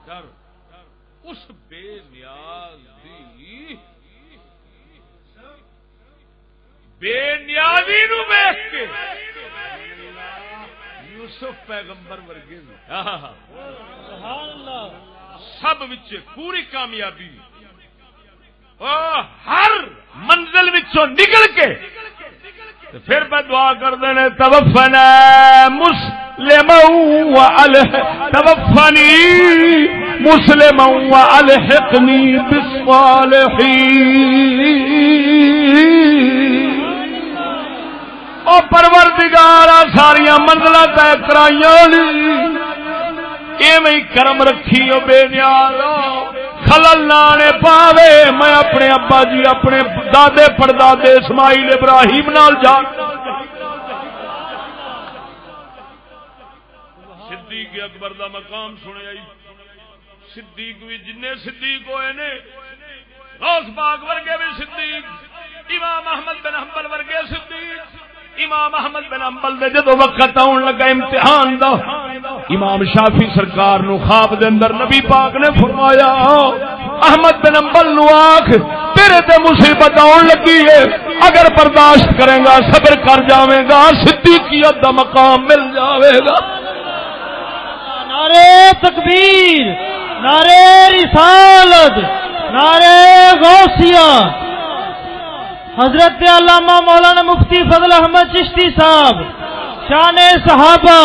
ڈر اس بے نیاز دی بے نیازی نو ویکھ کے۔ یوسف پیغمبر ورگے سب پوری کامیابی۔ ہر منزل وچوں نکل کے۔ پھر میں دعا کر دینے توفنا مسلم توفنی مسلم و الحقنی بالصالحین۔ او پروردگارا ساریاں منزل طے کرائیاں ایویں کرم رکھی او بے نیاز۔ خلل نانے پاوے، میں اپنے ابا جی اپنے دادے، پردادے اسماعیل ابراہیم نال جا۔ صدیق اکبر دا مقام سنیا جی۔ صدیق بھی جن صدیق ہوئے نے۔ غوث پاک ورگے بھی صدیق، امام احمد بن حنبل ورگے صدیق۔ امام احمد بن حنبل دے جدو وقت آن لگا، امتحان دا، امام شافی سرکار نو خواب دے اندر نبی پاک نے فرمایا، احمد بن امبل نو آخ تیرے تے مصیبت آن لگی ہے، اگر برداشت کرے گا، صبر کر جاوے گا، صدیقیت دا مقام مل جاوے گا۔ نعرے تکبیر نعرے رسالت نعرے غوثیہ حضرت علامہ مولانا مفتی فضل احمد چشتی صاحب شان صحابہ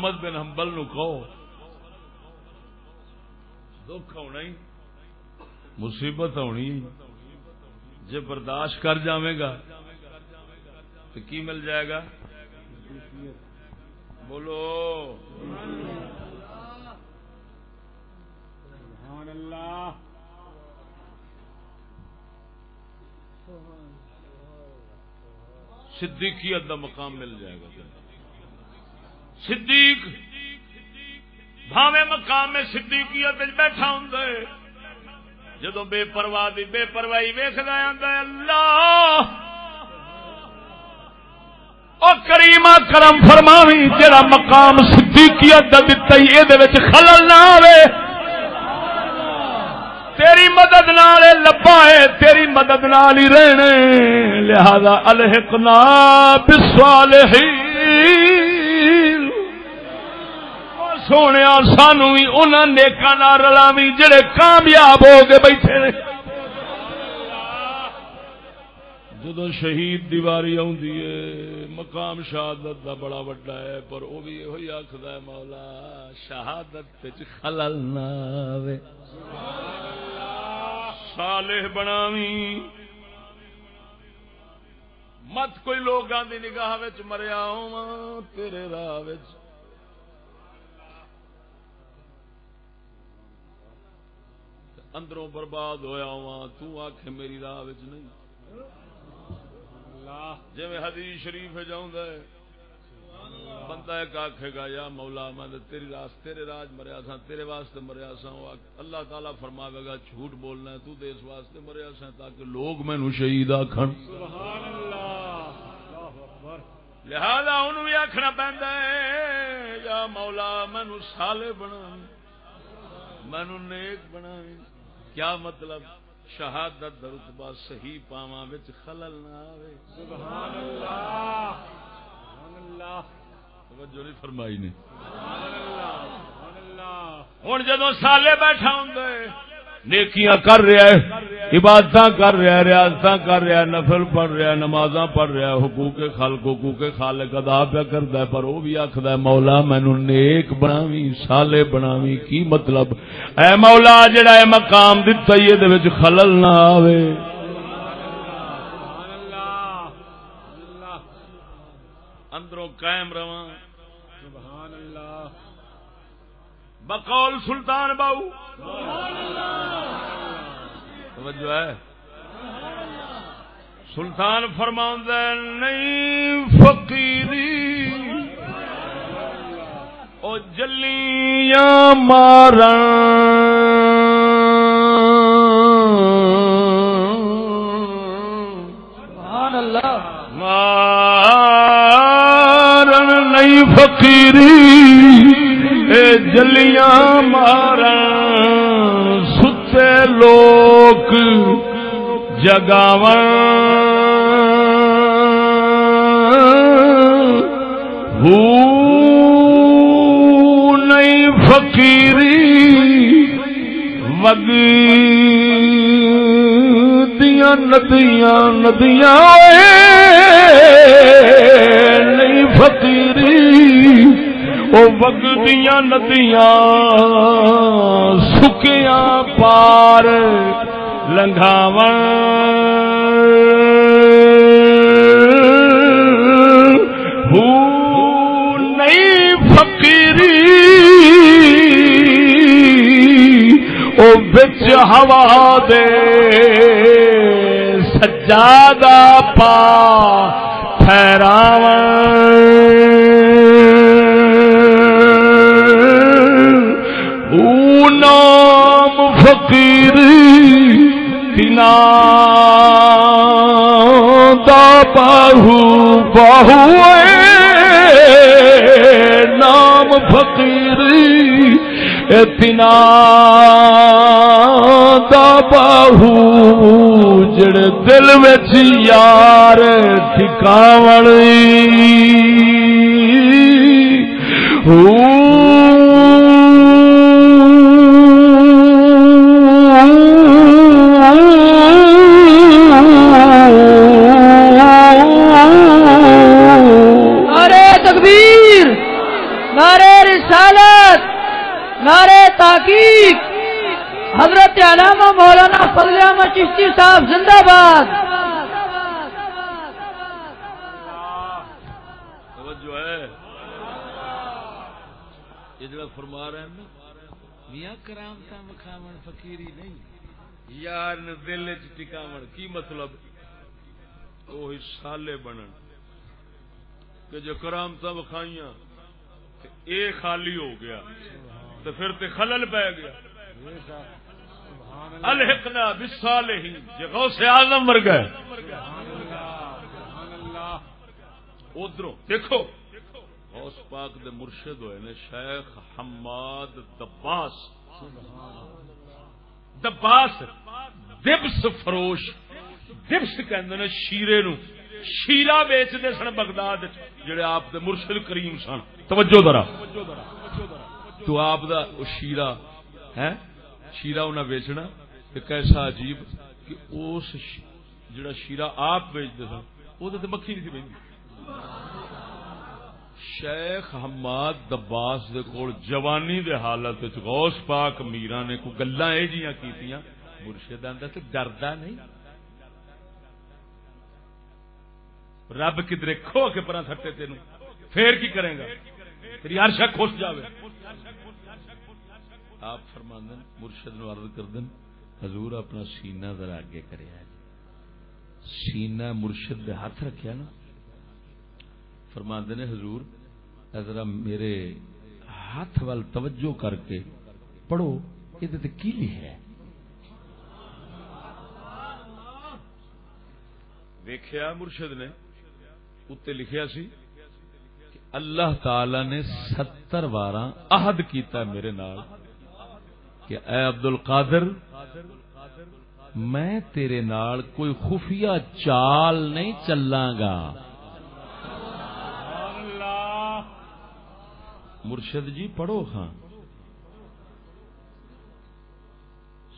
احمد بن حنبل نو کہو۔ دکھ ہونا ہی مصیبت ہونی جے برداشت کر جاوے گا تو کی مل جائے گا؟ بولو۔ صدیقیت دا مقام مل جائے گا۔ صدیق بھاوے مقام میں صدیقیت بیٹھا ہوں جدو بے پرواہ دی بے پرواہی ویخدا آندا ہے، اللہ! او کریمہ کرم فرماوی، جڑا مقام صدیقیت دا دتا ہی اے دے وچ خلل نہ آوے۔ تیری مدد نال لبا ہے، تیری مدد نال ہی رہنے۔ لہذا الحقنا بالصالحین۔ او سونے سانو بھی انہاں نیکاں نال رلاوی جڑے کامیاب ہو کے بیٹھے نے۔ جدو شہید دیواری آدھی ہے، مقام شہادت دا بڑا وڈا ہے، پر وہ بھی یہ آخد ہے، مولا شہادت خلل نہ آوے۔ صالح بناوی۔ مت کوئی لوگاں دی نگاہ مریا ہوں تیرے راہ اندروں برباد ہویا ہوا تو آخ میری راہ نہیں۔ جی حدیث شریف جاؤں بندہ ایک آخے گا یا مولا میں تیری راس تیرے راج مریا سا تیرے واسطے مریا سا اللہ تعالیٰ فرماوے گا جھوٹ بولنا ہے تو دے اس واسطے مریا سا تاکہ لوگ مینو شہید آخر لہذا انہوں بھی آخنا پہنتا ہے یا مولا مینو سالے بنا مینو نیک بنا کیا مطلب شہادت رتبہ صحیح پاوا خلل نہ آوے؟ سبحان اللہ سبحان اللہ توجہ نہیں فرمائی نے۔ ہوں جدو سالے بیٹھا ہوں نیکیاں کر رہا ہے۔ عبادت کر رہا ریاست کر رہا نفل پڑھ رہا نماز پڑھ رہا حقوق خلق حقوق خالق ادا پیا کرتا ہے پر وہ بھی آخد مولا مینو نیک بناوی سالے بناوی کی مطلب؟ اے مولا جڑا ہے مقام دتا یہ خلل نہ آوے۔ اندروں قائم رواں بقول سلطان باؤ۔ توجہ ہے۔ سلطان فرما نہیں فقیری۔ او جلیاں مار مارن نہیں فقیری، اے جلیاں مار لوک جگاو نہیں فقیری وگ دیا ندیاں ندیاں نہیں فقیری وہ وگدیاں ندیاں سکیاں پار لنگھاو نئی فقیری۔ او بچ ہوا دے۔ سجادہ پا پھیراو نام فقیری۔ تنا دا باہو باہو نام فقیری اتنا دا باہو جڑ دل وچ یار ٹھکاوڑ تحقیق۔ حضرت علامہ مولانا فضل احمد چشتی صاحب زندہ باد۔ توجہ ہے۔ یہ جڑا فرما رہے ہیں نا، میاں کرامتا مکھاون فقیری نہیں۔ یار نے دل چ ٹکاون، کی مطلب؟ وہ سالے بنن۔ کہ جو کرامتا مکھائیاں اے خالی ہو گیا۔ تو پھر تے خلل پہ گیا۔ الحقنا بالصالحین۔ یہ غوث اعظم مر گئے۔ ادھروں دیکھو۔ غوث پاک دے مرشد ہوئے نے شیخ حماد دباس۔ دباس دبس فروش۔ دبس کہندے نے شیرے نو۔ شیرا بیچتے سن بغداد، جڑے آپ دے مرشد کریم سن۔ توجہ ذرا۔ تو آپ دا شیرا ہے شیرا انہیں بیچنا، ایک ایسا عجیب کہ اس جڑا شیرا آپ بیچتے سن، وہ تو مکھی نہیں تھی بہتی شیخ حماد دباس دے کول جوانی دے حالت غوث پاک میرا نے کو گلاں اے جیاں کیتیاں، مرشد آندا تے ڈردا نہیں۔ رب کدھر کھو کے پرا تھٹے تینوں، پھر کی کرے گا؟ تیری ہر شک خوش جاوے۔ آپ فرماندن، مرشد نو عرض کردن، حضور اپنا سینہ ذرا اگے کریا جی سینہ مرشد دے ہاتھ رکھیا نا۔ فرماندے نے حضور ذرا میرے ہاتھ وال توجہ کر کے پڑھو، یہ کی لکھا ہے؟ ویخیا مرشد نے اتنے لکھیا سی کہ اللہ تعالی نے ستر بار عہد کیتا میرے نال۔ کہ اے عبد القادر میں تیرے نال کوئی خفیہ چال نہیں چلاں گا مرشد جی پڑھو ہاں۔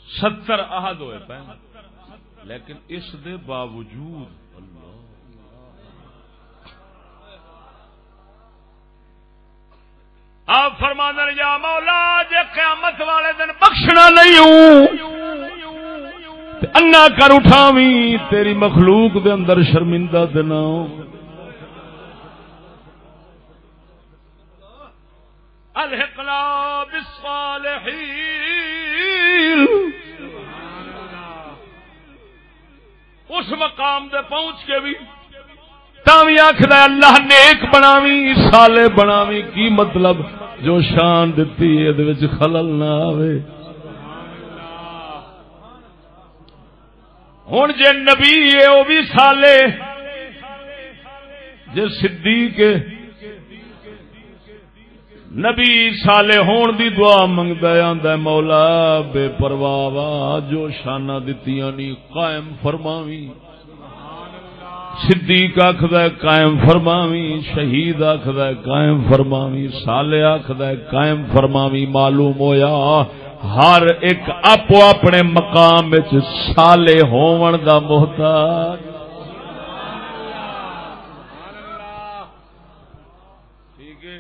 ستر عہد ہوئے پہ لیکن اس دے باوجود اللہ آپ فرماندن یا مولا، جے قیامت والے دن بخشنا نہیں ہوں انا کر اٹھاویں، تیری مخلوق دے اندر شرمندہ دینا الحقنا بالصالحین۔ اس مقام دے پہنچ کے بھی تاوی آخر اللہ نیک بناوی سالے بناوی کی مطلب؟ جو شان دتی خلل نہ آوے۔ ہوں جے نبی ہے وہ بھی سالے۔ جے صدیق نبی سالے ہون دی دعا منگتا آندا مولا بے پرواہ جو شانہ دتیاں نی قائم فرماوی صدیق آخد قائم فرماوی، شہید آخد قائم فرماوی سالے آخد قائم فرماوی، معلوم ہویا، ہر ایک آپ اپنے مقام سالے ہون دا محتاج ٹھیک ہے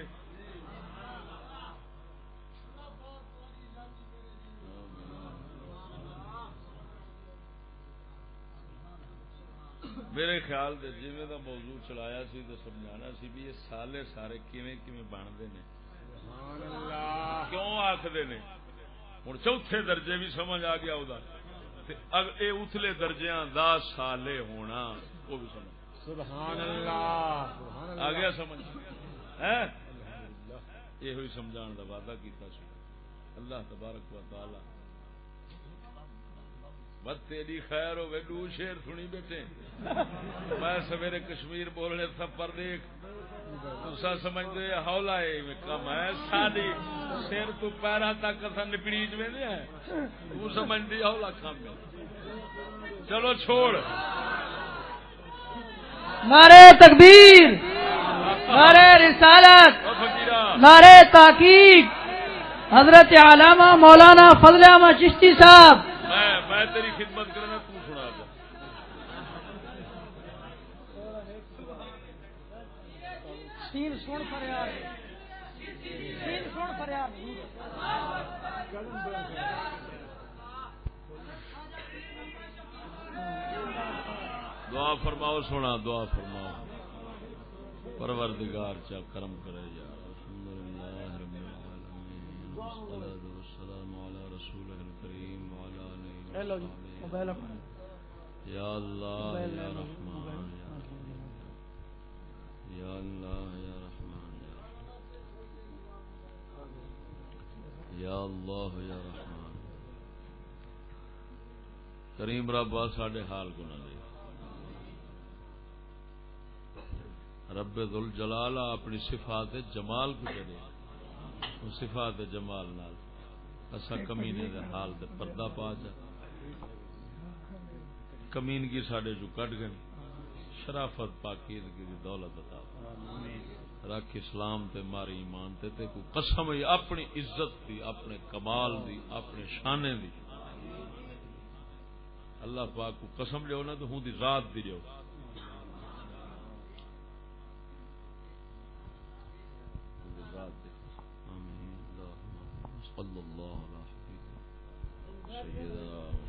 میرے خیال دے جی دا موضوع چلایا سی تو سمجھانا سی بھی یہ سالے سارے کیویں کیویں بنتے نے کیوں آخر نے؟ ہوں چوتھے درجے بھی سمجھ آ گیا اے اتلے درجیاں دا سالے ہونا وہ بھی سمجھ۔ سبحان اللہ۔ سبحان اللہ۔ آ گیا سمجھ یہ ہوئی سمجھان کا وعدہ کیتا سی۔ اللہ تبارک و تعالی بس تیری خیر ہو دو شیر سنی بیٹھے۔ میں سویرے کشمیر بولنے سفر دیکھ۔ تسا سمجھتے ہولا ہے کم ہے ساری سر تو پیرا تک اصا میں ہے تو سمجھتی ہولا کم ہے۔ چلو چھوڑ۔ نعرے تکبیر نعرے رسالت نعرے تحقیق حضرت علامہ مولانا فضل احمد چشتی صاحب میں میں تیری خدمت کرنا تو سنا سن فریاد۔ سن فریاد۔ دعا فرماؤ سونا دعا فرماؤ۔ پروردگار چا کرم کرے یا الحمدللہ رب العالمین اے لو جی وصحبہ موبائل اپنا یا اللہ یا رحمان۔ یا اللہ یا رحمان یا اللہ یا رحمان۔ کریم رب ساڈے حال کو نہ دے رب ذل جلال اپنی صفات جمال کو وہ صفات جمال نال۔ اسا کمینے دے حال تے پردہ پا جا۔ کمینگی ساڈے جو کٹ گئی شرافت پاکیزگی دی دولت عطا۔ رکھ اسلام تے ماری ایمان تے تے کو قسم ہی اپنی عزت دی اپنے کمال دی اپنے شانے دی۔ اللہ پاک کو قسم لیو نا تو ہوں دی ذات دی لیو۔ صلی اللہ علیہ وسلم۔ سیدنا